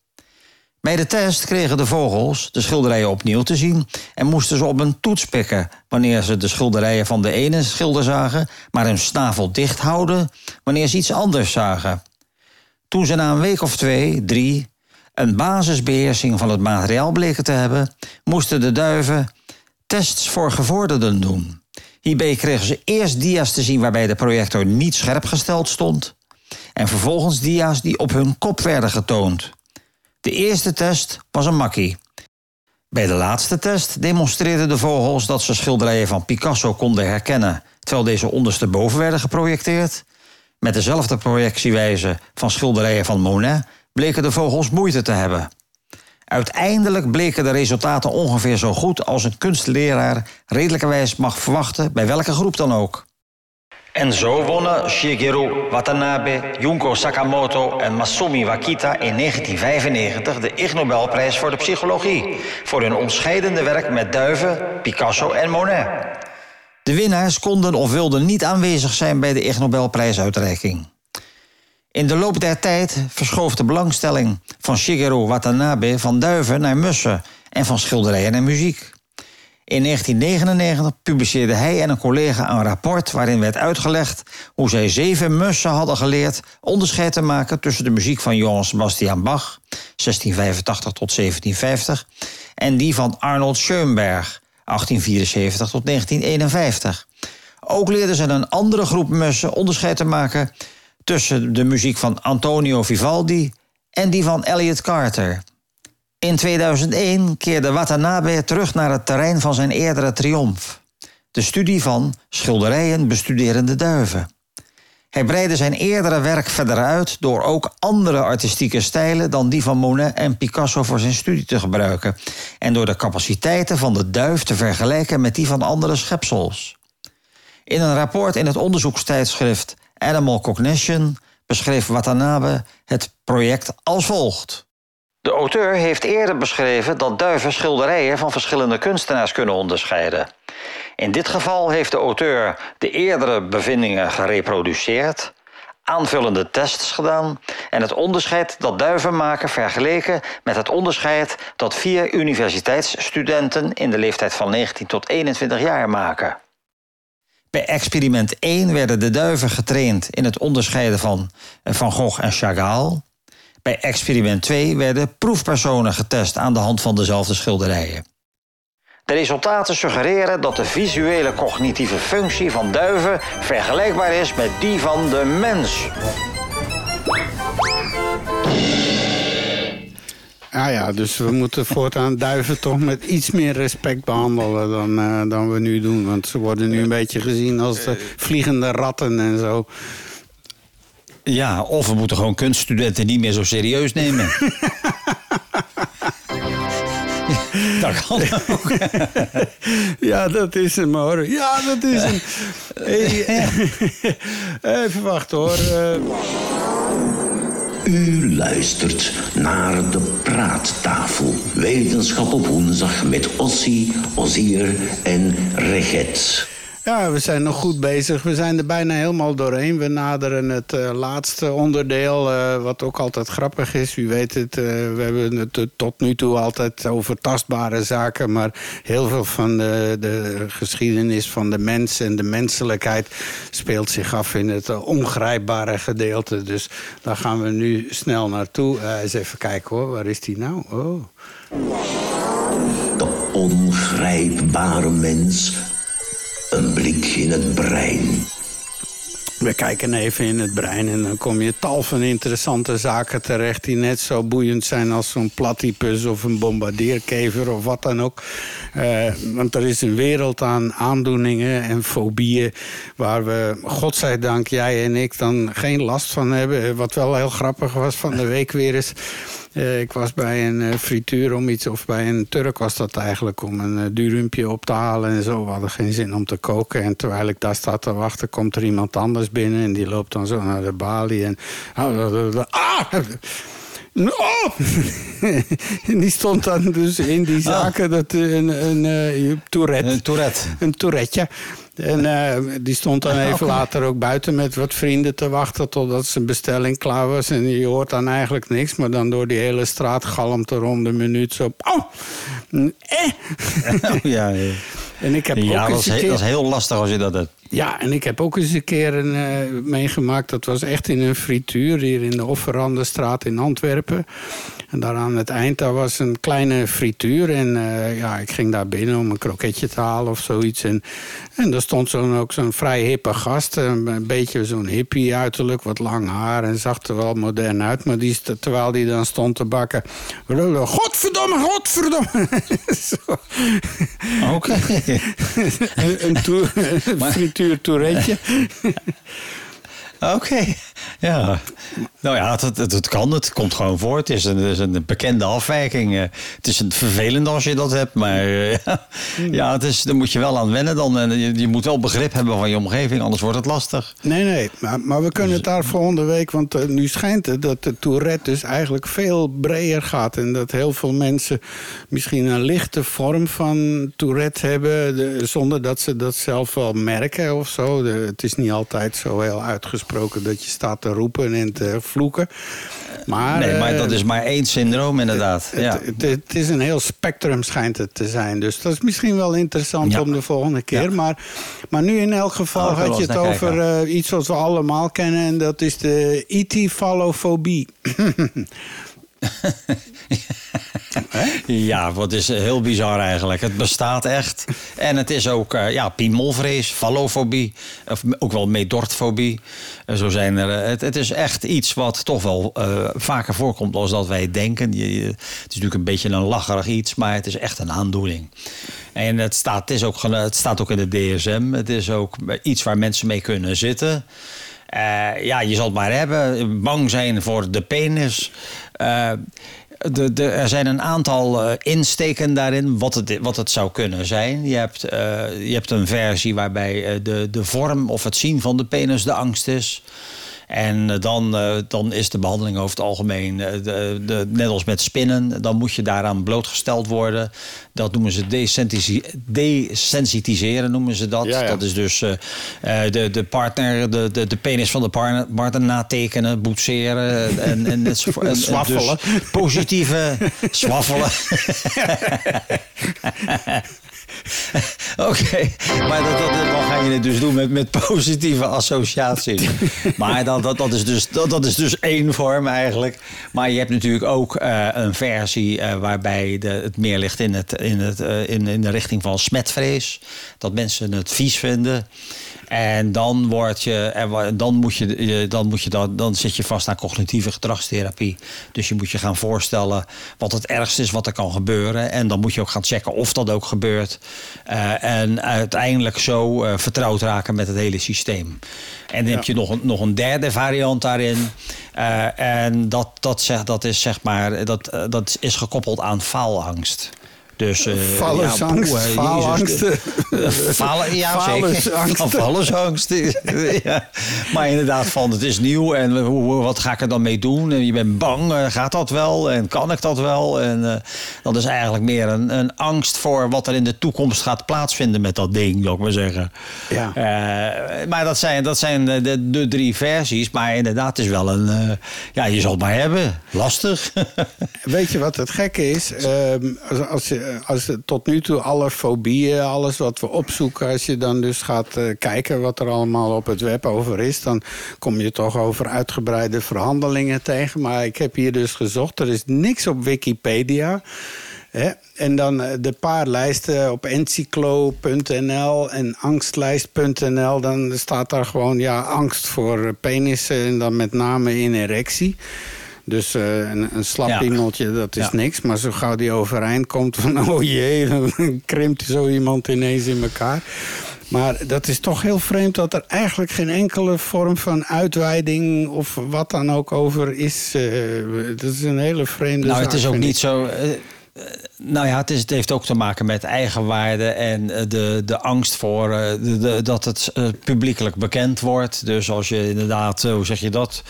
Bij de test kregen de vogels de schilderijen opnieuw te zien en moesten ze op een toets pikken wanneer ze de schilderijen van de ene schilder zagen, maar hun snavel dicht houden wanneer ze iets anders zagen. Toen ze na een week of twee, drie, een basisbeheersing van het materiaal bleken te hebben, moesten de duiven tests voor gevorderden doen. Hierbij kregen ze eerst dia's te zien waarbij de projector niet scherp gesteld stond, en vervolgens dia's die op hun kop werden getoond. De eerste test was een makkie. Bij de laatste test demonstreerden de vogels dat ze schilderijen van Picasso konden herkennen, terwijl deze ondersteboven werden geprojecteerd. Met dezelfde projectiewijze van schilderijen van Monet bleken de vogels moeite te hebben. Uiteindelijk bleken de resultaten ongeveer zo goed als een kunstleraar redelijkerwijs mag verwachten bij welke groep dan ook.
En zo wonnen Shigeru Watanabe, Junko Sakamoto en Masumi Wakita in 1995 de Ig Nobelprijs voor de psychologie voor hun ontscheidende werk met duiven, Picasso en Monet.
De winnaars konden of wilden niet aanwezig zijn bij de Ig Nobelprijsuitreiking. In de loop der tijd verschoof de belangstelling van Shigeru Watanabe van duiven naar mussen en van schilderijen naar muziek. In 1999 publiceerde hij en een collega een rapport waarin werd uitgelegd hoe zij zeven mussen hadden geleerd onderscheid te maken tussen de muziek van Johann Sebastian Bach, 1685 tot 1750, en die van Arnold Schoenberg, 1874 tot 1951. Ook leerden ze een andere groep mussen onderscheid te maken tussen de muziek van Antonio Vivaldi en die van Elliot Carter. In 2001 keerde Watanabe terug naar het terrein van zijn eerdere triomf. De studie van schilderijen bestuderende duiven. Hij breidde zijn eerdere werk verder uit door ook andere artistieke stijlen dan die van Monet en Picasso voor zijn studie te gebruiken en door de capaciteiten van de duif te vergelijken met die van andere schepsels. In een rapport in het onderzoekstijdschrift Animal Cognition beschreef Watanabe het project als volgt.
De auteur heeft eerder beschreven dat duiven schilderijen van verschillende kunstenaars kunnen onderscheiden. In dit geval heeft de auteur de eerdere bevindingen gereproduceerd, aanvullende tests gedaan en het onderscheid dat duiven maken vergeleken met het onderscheid dat vier universiteitsstudenten in de leeftijd van 19 tot 21 jaar maken.
Bij experiment 1 werden de duiven getraind in het onderscheiden van Van Gogh en Chagall. Bij experiment 2 werden proefpersonen getest aan de hand van dezelfde schilderijen.
De resultaten suggereren dat de visuele cognitieve functie van duiven vergelijkbaar is met die van de mens.
Ja, ja, dus we moeten voortaan duiven toch met iets meer respect behandelen dan, uh, dan we nu doen. Want ze worden nu een beetje gezien als de vliegende ratten en zo.
Ja, of we moeten gewoon kunststudenten niet meer zo serieus nemen. dat kan ook.
ja, dat is hem hoor. Ja, dat is hem. Hey, even wachten hoor.
U luistert naar de Praattafel. Wetenschap op woensdag met Ossie, Ozier en Reget.
Ja, we zijn nog goed bezig. We zijn er bijna helemaal doorheen. We naderen het uh, laatste onderdeel, uh, wat ook altijd grappig is. U weet het, uh, we hebben het tot nu toe altijd over tastbare zaken... maar heel veel van de, de, geschiedenis van de mens en de menselijkheid... speelt zich af in het ongrijpbare gedeelte. Dus daar gaan we nu snel naartoe. eens even kijken hoor, waar is die nou? Oh.
De ongrijpbare mens een blik in het brein.
We kijken even in het brein en dan kom je tal van interessante zaken terecht... die net zo boeiend zijn als zo'n platypus of een bombardeerkever of wat dan ook. Uh, want er is een wereld aan aandoeningen en fobieën... waar we, godzijdank, jij en ik dan geen last van hebben. Wat wel heel grappig was van de week weer eens Eh, ik was bij een uh, frituur om iets, of bij een Turk was dat eigenlijk, om een uh, durumpje op te halen en zo. We hadden geen zin om te koken. En terwijl ik daar sta te wachten, komt er iemand anders binnen en die loopt dan zo naar de balie. En, ah! Oh! die stond dan dus in die zaken dat een, een, een tourette.
Een tourette.
Een touretje. En uh, die stond dan even later ook buiten met wat vrienden te wachten totdat zijn bestelling klaar was. En je hoort dan eigenlijk niks, maar dan door die hele straat galmt er om de minuut zo. Oh!
Eh! ja, ja.
En ik heb
ja,
ook
dat
eens
is, heel,
keer...
dat is heel lastig als je dat hebt.
Ja, en ik heb ook eens een keer een, uh, meegemaakt. Dat was echt in een frituur hier in de Offerandenstraat in Antwerpen. En daar aan het eind daar was een kleine frituur. En uh, ja, ik ging daar binnen om een kroketje te halen of zoiets. En, en daar stond zo'n, ook zo'n vrij hippe gast. Een, een beetje zo'n hippie uiterlijk, wat lang haar. En zag er wel modern uit. Maar die, terwijl die dan stond te bakken. Godverdomme, godverdomme.
Oké.
Een een, frituur toeretje.
Oké, okay. ja. Nou ja, het, het, het, kan, het komt gewoon voor. Het is een, het is een bekende afwijking. Het is een vervelend als je dat hebt, maar ja, ja het is, daar moet je wel aan wennen dan. En je, je, moet wel begrip hebben van je omgeving, anders wordt het lastig.
Nee, nee, maar, maar we kunnen het daar volgende week, want uh, nu schijnt het dat de Tourette dus eigenlijk veel breder gaat. En dat heel veel mensen misschien een lichte vorm van Tourette hebben, de, zonder dat ze dat zelf wel merken of zo. De, het is niet altijd zo heel uitgesproken dat je staat te roepen en te vloeken. Maar,
nee, maar dat is maar één syndroom inderdaad.
Het,
ja.
het, het, is een heel spectrum schijnt het te zijn. Dus dat is misschien wel interessant
Ja.
om de volgende keer.
Ja.
Maar, maar nu in elk geval
Oh,
had je het over eh, iets wat we allemaal kennen. En dat is de IT-fallofobie.
Ja, wat is heel bizar eigenlijk. Het bestaat echt. En het is ook uh, ja, piemelvrees, fallofobie. Of ook wel medortfobie. Uh, zo zijn er, uh, het, is echt iets wat toch wel vaker voorkomt als dat wij denken. Je, het is natuurlijk een beetje een lacherig iets, maar het is echt een aandoening. En het staat, is ook, het staat ook in de DSM. Het is ook iets waar mensen mee kunnen zitten. Ja, je zal het maar hebben. Bang zijn voor de penis. Uh, de, er zijn een aantal uh, insteken daarin wat het, wat het zou kunnen zijn. Je hebt, je hebt een versie waarbij de, de vorm of het zien van de penis de angst is. En dan, uh, dan is de behandeling over het algemeen, uh, de, de, net als met spinnen, dan moet je daaraan blootgesteld worden. Dat noemen ze desensitiseren, noemen ze dat.
Ja, ja.
Dat is dus uh, de, de partner, de, de, de penis van de partner, partner natekenen, boetseren en, en, en. Dus positieve zwaffelen. Oké, okay. maar dat, dat, dan ga je het dus doen met, met positieve associaties. maar dat, dat, dat, is dus, dat, dat is dus één vorm eigenlijk. Maar je hebt natuurlijk ook uh, een versie uh, waarbij de, het meer ligt in, het, in, het, uh, in, in de richting van smetvrees. Dat mensen het vies vinden. En dan word je, dan moet je, dan moet je dan, dan zit je vast aan cognitieve gedragstherapie. Dus je moet je gaan voorstellen wat het ergste is wat er kan gebeuren. En dan moet je ook gaan checken of dat ook gebeurt. Uh, en uiteindelijk zo uh, vertrouwd raken met het hele systeem. En dan ja. heb je nog een, nog een derde variant daarin. Uh, en dat, dat, zeg, dat is zeg maar, dat, dat is gekoppeld aan faalangst. Dus, uh,
Fallensangst,
ja,
faalangst.
Falen, ja, zeker. Fallensangst. ja. Maar inderdaad, van het is nieuw en hoe, wat ga ik er dan mee doen? En je bent bang, gaat dat wel? En kan ik dat wel? En uh, dat is eigenlijk meer een, een, angst voor wat er in de toekomst gaat plaatsvinden met dat ding, zou ik maar zeggen.
Ja.
maar dat zijn, dat zijn de, de, drie versies. Maar inderdaad, het is wel een... ja, je zal het maar hebben. Lastig.
Weet je wat het gekke is? Um, als, als je als tot nu toe alle fobieën, alles wat we opzoeken, als je dan dus gaat uh, kijken wat er allemaal op het web over is, dan kom je toch over uitgebreide verhandelingen tegen. Maar ik heb hier dus gezocht, er is niks op Wikipedia. Hè? En dan uh, de paar lijsten op encyclo.nl en angstlijst.nl. Dan staat daar gewoon ja, angst voor penissen en dan met name in erectie. Dus uh, een, een slap
Ja.
piemeltje, dat is
Ja.
niks. Maar zo gauw die overeind komt van... oh jee, dan krimpt zo iemand ineens in elkaar. Maar dat is toch heel vreemd dat er eigenlijk geen enkele vorm van uitweiding of wat dan ook over is. Uh, dat is een hele vreemde
Nou,
zaak,
het is ook niet zo. eh, eh, nou ja, het, is, het heeft ook te maken met eigenwaarde en eh, de, de angst voor eh, de, de- dat het eh, publiekelijk bekend wordt. Dus als je inderdaad, hoe zeg je dat?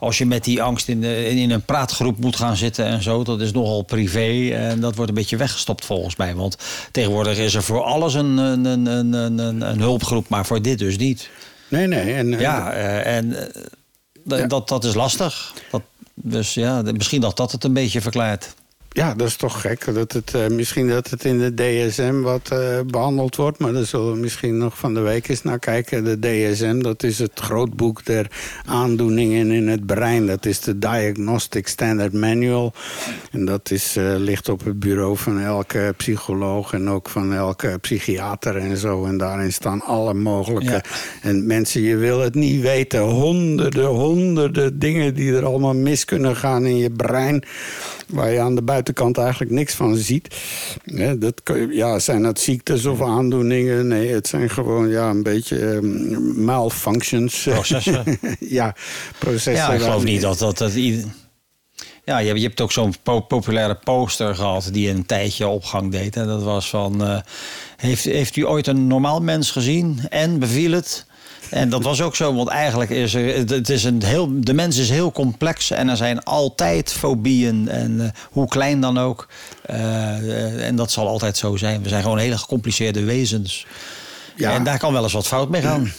Als je met die angst in, in een praatgroep moet gaan zitten en zo, dat is nogal privé. En dat wordt een beetje weggestopt volgens mij. Want tegenwoordig is er voor alles een, een, een, een, een, een hulpgroep, maar voor dit dus niet.
Nee, nee. En,
Ja, en
Ja.
Dat, dat is lastig. Dat, dus ja, misschien dat dat het een beetje verklaart.
Ja, dat is toch gek. Dat het, eh, misschien dat het in de DSM wat eh, behandeld wordt. Maar daar zullen we misschien nog van de week eens naar kijken. De DSM, dat is het grootboek der aandoeningen in het brein. Dat is de Diagnostic Standard Manual. En dat is, eh, ligt op het bureau van elke psycholoog... en ook van elke psychiater en zo. En daarin staan alle mogelijke...
Ja.
En mensen, je wil het niet weten. Honderden, honderden dingen die er allemaal mis kunnen gaan in je brein. Waar je aan de buitenkant eigenlijk niks van ziet. Dat, ja, zijn dat ziektes of aandoeningen? Nee, het zijn gewoon ja, een beetje ehm, malfunctions.
Processen.
ja, processen.
Ja, ik geloof niet dat dat... dat ja, je, hebt- je hebt ook zo'n po- populaire poster gehad die een tijdje opgang deed. En dat was van... eh, heeft, heeft u ooit een normaal mens gezien en beviel het? En dat was ook zo, want eigenlijk is er, het- is een heel, de mens is heel complex en er zijn altijd fobieën, en eh, hoe klein dan ook. Eh, eh, en dat zal altijd zo zijn. We zijn gewoon hele gecompliceerde wezens.
Ja.
En daar kan wel eens wat fout mee gaan.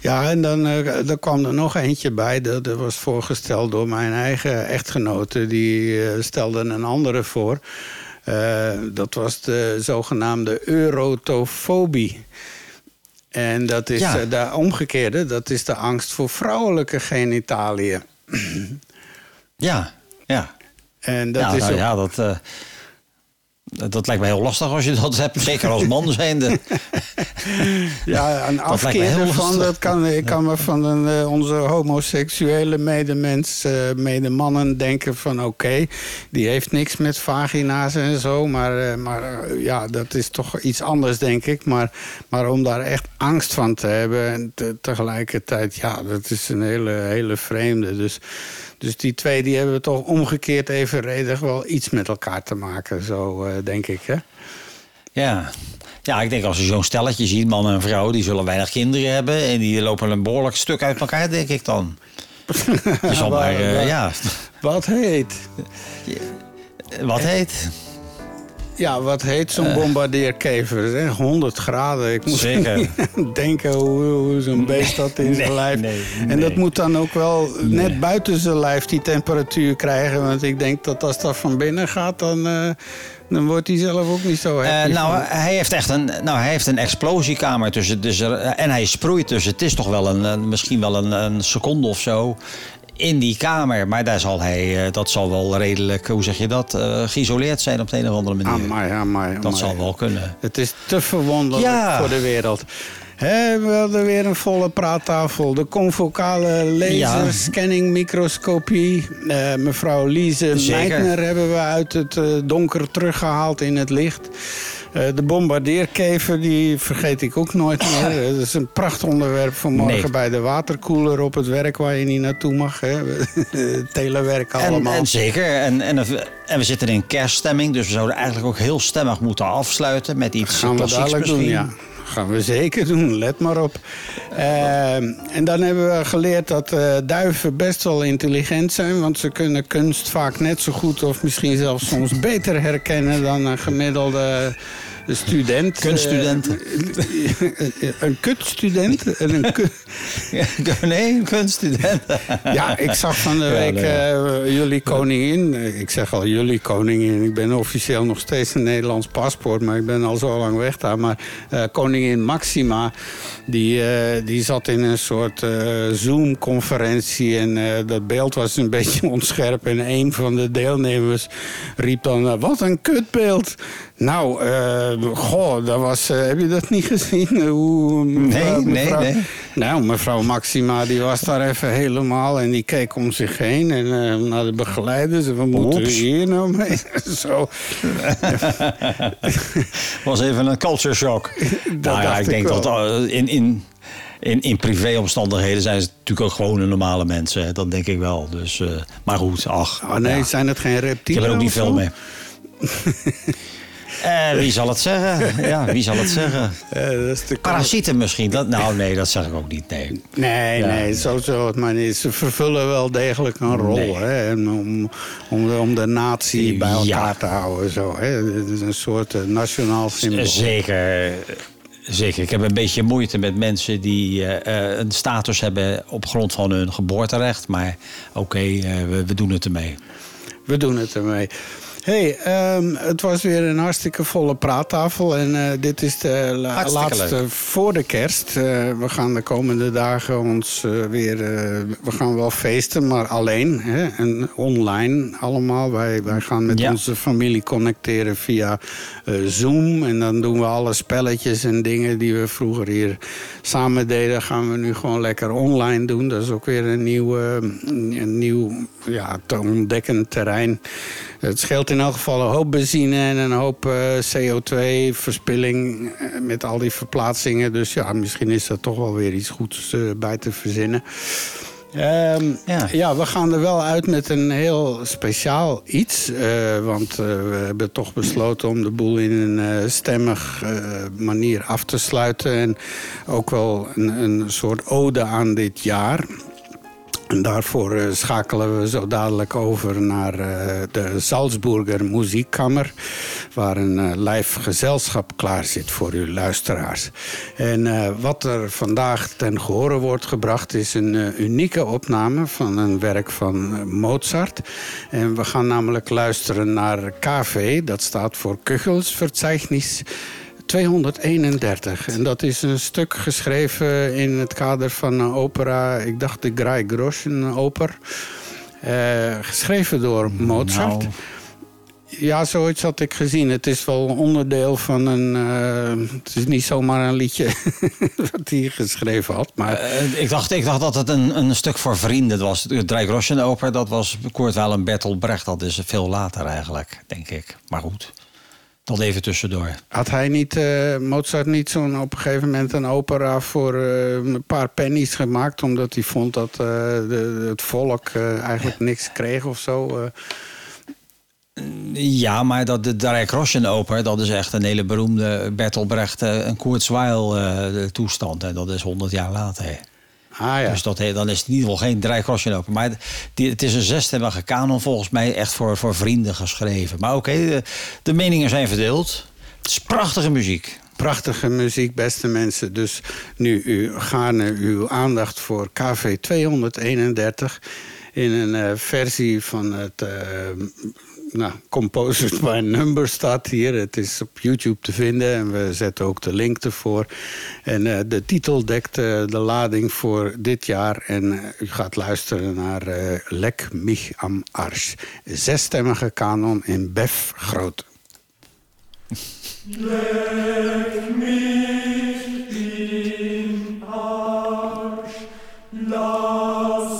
Ja, en dan er kwam er nog eentje bij. Dat, dat was voorgesteld door mijn eigen echtgenote. Die stelde een andere voor. Dat was de zogenaamde eurotofobie. En dat is
Ja.
eh, de omgekeerde. Dat is de angst voor vrouwelijke genitaliën.
Ja, ja.
En dat
ja,
is
nou
ook-
ja, dat, eh, dat, lijkt me heel lastig als je dat hebt. Zeker als man zijnde.
Ja, een afkeer ervan,
lastig.
dat kan, ik kan me van een, eh, onze homoseksuele medemens, eh medemannen denken van oké, die heeft niks met vagina's en zo, maar, eh, maar ja, dat is toch iets anders denk ik. Maar, maar om daar echt angst van te hebben en te- tegelijkertijd, ja, dat is een hele, hele vreemde. Dus, dus die twee die hebben toch omgekeerd evenredig wel iets met elkaar te maken, zo eh, denk ik hè.
ja. ja, ik denk als je zo'n stelletje ziet, man en vrouw, die zullen weinig kinderen hebben. En die lopen een behoorlijk stuk uit elkaar, denk ik dan. Je zal maar,
Waar-
eh, ja,
Wat heet?
wat heet?
Ja, wat heet zo'n bombardeerkever? Hè? 100 graden. Ik moet
Zeker.
denken hoe, hoe zo'n beest dat in zijn lijf...
nee,
En
nee.
dat moet dan ook wel net buiten zijn lijf die temperatuur krijgen. Want ik denk dat als dat van binnen gaat, dan, eh, dan wordt hij zelf ook niet zo
Eh,
happy
nou,
van.
hij heeft echt een, nou, hij heeft een explosiekamer tussen. Dus er, en hij sproeit dus. Het is toch wel een, een- misschien wel een, een seconde of zo in die kamer. Maar daar zal hij, eh, dat zal wel redelijk, hoe zeg je dat, eh, geïsoleerd zijn op de een of andere manier.
Amai, amai,
dat
amai.
zal wel kunnen.
Het is te verwonderlijk
Ja.
voor de wereld. Hè, we hadden weer een volle praattafel. De confocale laser
Ja.
scanning microscopie. Eh, mevrouw Lise. Meitner hebben we uit het donker teruggehaald in het licht. Eh, de bombardeerkever, die vergeet ik ook nooit meer. Eh, dat is een prachtonderwerp voor morgen
Nee.
bij de waterkoeler op het werk waar je niet naartoe mag. Hè. Telewerken
En,
allemaal.
en zeker. En, en, en we zitten in kerststemming. Dus we zouden eigenlijk ook heel stemmig moeten afsluiten met iets
Gaan we dadelijk doen, ja. Gaan we zeker doen, let maar op. Eh, en dan hebben we geleerd dat duiven best wel intelligent zijn. Want ze kunnen kunst vaak net zo goed of misschien zelfs soms beter herkennen dan een gemiddelde student.
Kunststudent.
Eh, een kutstudent. en een ku-
nee, een kunststudent.
ja, ik zag van de week eh, jullie koningin. Eh, Ik zeg al jullie koningin. Ik ben officieel nog steeds een Nederlands paspoort, maar ik ben al zo lang weg daar. Maar eh, koningin Maxima, die, eh, die zat in een soort eh, Zoom-conferentie. En eh, dat beeld was een beetje onscherp. En een van de deelnemers riep dan: eh, Wat een kutbeeld! Nou, eh, goh, dat was, eh, heb je dat niet gezien? Hoe,
Nee, nee, nee.
Nou, mevrouw Maxima die was daar even helemaal en die keek om zich heen en eh, naar de begeleiders. En we moeten we hier nou mee? Zo.
was even een culture shock. nou ja, ik
ik
denk
wel.
dat in, in, in, in privéomstandigheden zijn ze natuurlijk ook gewoon een normale mensen. hè. Dat denk ik wel. Dus, maar goed, ach.
Oh nee,
ja.
zijn het geen
Ik
reptielen?
heb er ook niet veel mee. Eh, wie zal het zeggen? Ja, wie zal het zeggen?
Eh, dat is de
Parasieten misschien. Dat, nou, nee, dat zeg ik ook niet. Nee.
Nee,
Ja.
nee, zo zo het maar niet. Ze vervullen wel degelijk een rol.
Nee.
Hè, om, om, de, om de natie bij elkaar
Ja.
te houden. Zo, hè. Het is een soort eh, nationaal symbool.
Zeker. Zeker. Ik heb een beetje moeite met mensen die eh, eh, een status hebben op grond van hun geboorterecht. Maar oké, eh, we, we doen het ermee.
We doen het ermee. Hey, ehm, het was weer een hartstikke volle praattafel. En eh, dit is de la- laatste
leuk.
voor de kerst. Eh, we gaan de komende dagen ons eh, weer... we gaan wel feesten, maar alleen. Hè, en online allemaal. Wij, wij gaan met
Ja.
onze familie connecteren via Zoom. En dan doen we alle spelletjes en dingen die we vroeger hier samen deden... gaan we nu gewoon lekker online doen. Dat is ook weer een nieuw, een nieuw ja, te ontdekken terrein. Het scheelt in elk geval een hoop benzine en een hoop eh, CO2-verspilling eh, met al die verplaatsingen. Dus ja, misschien is er toch wel weer iets goeds eh, bij te verzinnen. Ehm, ja.
Ja.
we gaan er wel uit met een heel speciaal iets. want we hebben toch besloten om de boel in een stemmig manier af te sluiten. En ook wel een, een soort ode aan dit jaar. En daarvoor eh, schakelen we zo dadelijk over naar eh, de Salzburger Muziekkammer. Waar een eh, live gezelschap klaar zit voor uw luisteraars. En wat er vandaag ten gehore wordt gebracht is een unieke opname van een werk van Mozart. En we gaan namelijk luisteren naar KV, dat staat voor Kuchelsverzeichnis. 231. En dat is een stuk geschreven in het kader van een opera, ik dacht de Grey Groschen oper. Eh, geschreven door Mozart.
Nou.
Ja, zoiets had ik gezien. Het is wel onderdeel van een. eh, het is niet zomaar een liedje wat hij geschreven had. Maar
Eh, ik, dacht, ik dacht dat het een, een stuk voor vrienden was. De Drijgroschen-oper, dat was Kurt wel een Bertolt Brecht. Dat is veel later eigenlijk, denk ik. Maar goed, dat even tussendoor.
had hij niet, eh, Mozart niet zo'n op een gegeven moment een opera voor eh, een paar pennies gemaakt. omdat hij vond dat eh, de, het volk eigenlijk niks kreeg of zo?
Ja, maar dat, de Drijgroschen-oper, dat is echt een hele beroemde Bertolt Brecht... een Kurzweil toestand. En dat is 100 jaar later.
Ah ja.
Dus dat, dan is het in ieder geval geen Drijgroschen-oper. Maar die, het is een zesstemmige kanon volgens mij echt voor, voor vrienden geschreven. Maar oké, de, de meningen zijn verdeeld. Het is prachtige muziek.
Prachtige muziek, beste mensen. Dus nu u gaarne uw aandacht voor KV 231 in een eh, versie van het eh, nou, Composers by Number staat hier. Het is op YouTube te vinden en we zetten ook de link ervoor. En eh, de titel dekt eh, de lading voor dit jaar. En eh, u gaat luisteren naar Lek mich am Arsch. Zesstemmige kanon in Bef groot.
Lass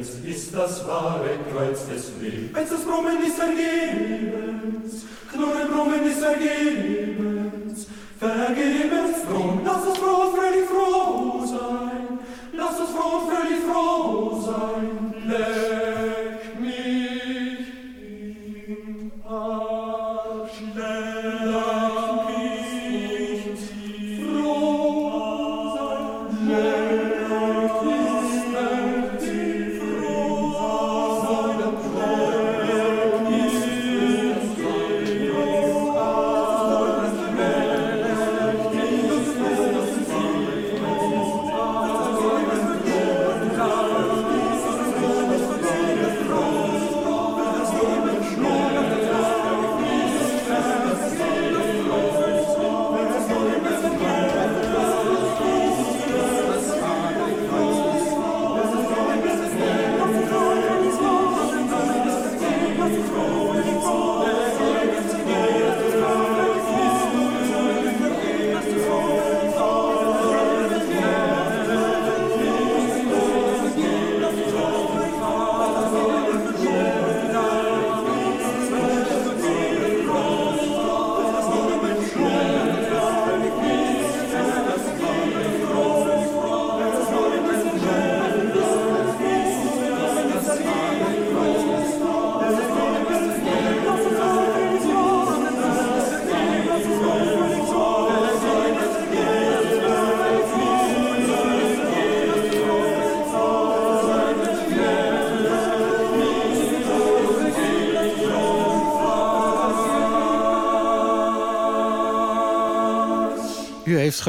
Jetzt ist das wahre Kreuz des Lebens. Jetzt das Brummen ist vergebens, Knurren Brummen ist vergebens. Vergebens drum, lass uns froh und fröhlich froh sein. Lass uns froh und fröhlich froh sein.
Leben.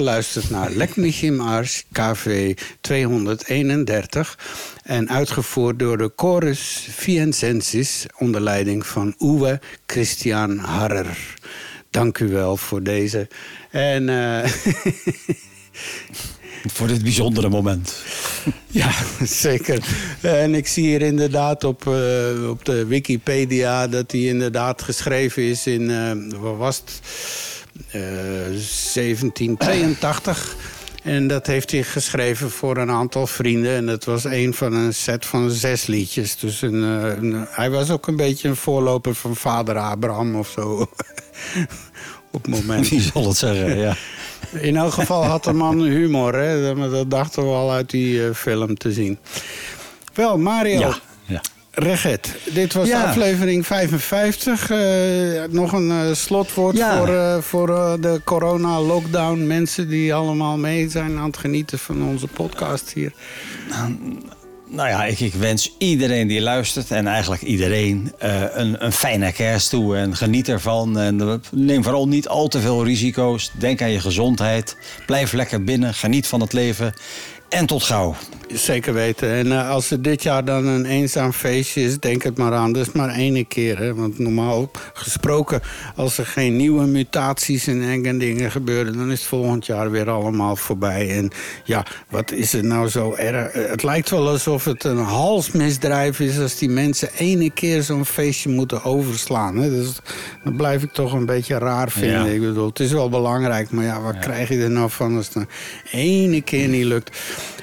Geluisterd naar Lek mich im Arsch, KV 231. En uitgevoerd door de Chorus Viencensis onder leiding van Uwe Christian Harrer. Dank u wel voor deze. En eh,
Voor dit bijzondere moment.
ja, zeker. En ik zie hier inderdaad op, eh, op de Wikipedia dat die inderdaad geschreven is in, eh wat was het? Eh, 1782. En dat heeft hij geschreven voor een aantal vrienden. En dat was een van een set van zes liedjes. Dus een, eh, een- hij was ook een beetje een voorloper van vader Abraham of zo. op het moment.
Wie zal het zeggen, ja.
In elk geval had de man humor, hè? Dat, dat dachten we al uit die eh, film te zien. Wel, Mario,
Ja, ja.
Reget, dit was
Ja.
aflevering 55. Eh, nog een eh, slotwoord
Ja.
voor, eh, voor de corona-lockdown. Mensen die allemaal mee zijn aan het genieten van onze podcast hier.
Nou ja, ik, ik wens iedereen die luistert en eigenlijk iedereen een, een fijne kerst toe. En geniet ervan. En neem vooral niet al te veel risico's. Denk aan je gezondheid. Blijf lekker binnen. Geniet van het leven. En tot gauw.
Zeker weten. En eh, als er dit jaar dan een eenzaam feestje is, denk het maar aan. Dat is maar één keer. Hè? Want normaal gesproken, als er geen nieuwe mutaties en enge dingen gebeuren... dan is het volgend jaar weer allemaal voorbij. En ja, wat is het nou zo erg? Eh, Het lijkt wel alsof het een halsmisdrijf is... als die mensen ene keer zo'n feestje moeten overslaan. Hè? Dus dat blijf ik toch een beetje raar vinden.
Ja.
Ik bedoel, het is wel belangrijk, maar ja, wat krijg je er nou van als het ene keer niet lukt?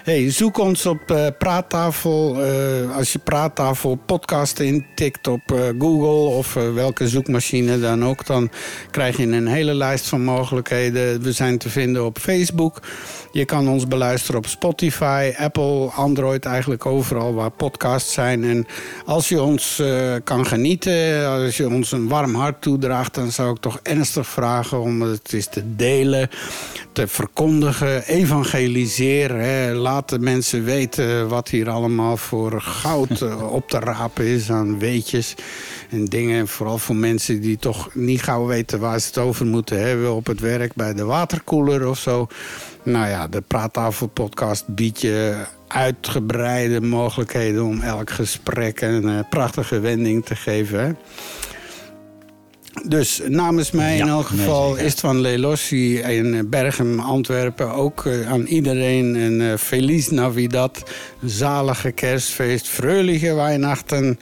Hey, zoek ons op eh, Praattafel. eh, als je Praattafel podcast intikt op eh, Google of welke zoekmachine dan ook, dan krijg je een hele lijst van mogelijkheden. We zijn te vinden op Facebook. Je kan ons beluisteren op Spotify, Apple, Android, eigenlijk overal waar podcasts zijn. En als je ons eh, kan genieten, als je ons een warm hart toedraagt, dan zou ik toch ernstig vragen om het eens te delen, te verkondigen, evangeliseren. Hè. Laat de mensen weten wat hier allemaal voor goud eh, op te rapen is aan weetjes en dingen. Vooral voor mensen die toch niet gauw weten waar ze het over moeten hebben op het werk bij de waterkoeler of zo. Nou ja, de Praattafel-podcast biedt je uitgebreide mogelijkheden om elk gesprek een eh, prachtige wending te geven. Hè? Dus namens mij
Ja,
in elk
nee,
geval
zeker.
Istvan Lelossi in eh, Bergen, Antwerpen. Ook eh, aan iedereen een eh, Feliz Navidad, zalige kerstfeest, fröhliche Weihnachten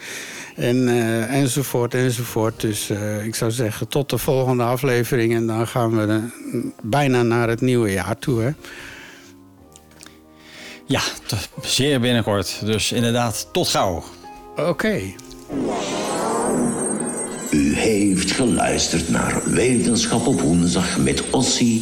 en, eh, enzovoort enzovoort. Dus eh, ik zou zeggen tot de volgende aflevering en dan gaan we eh, bijna naar het nieuwe jaar toe. Hè?
Ja, zeer binnenkort. Dus inderdaad, tot gauw.
Oké.
U heeft geluisterd naar Wetenschap op woensdag met Ossie,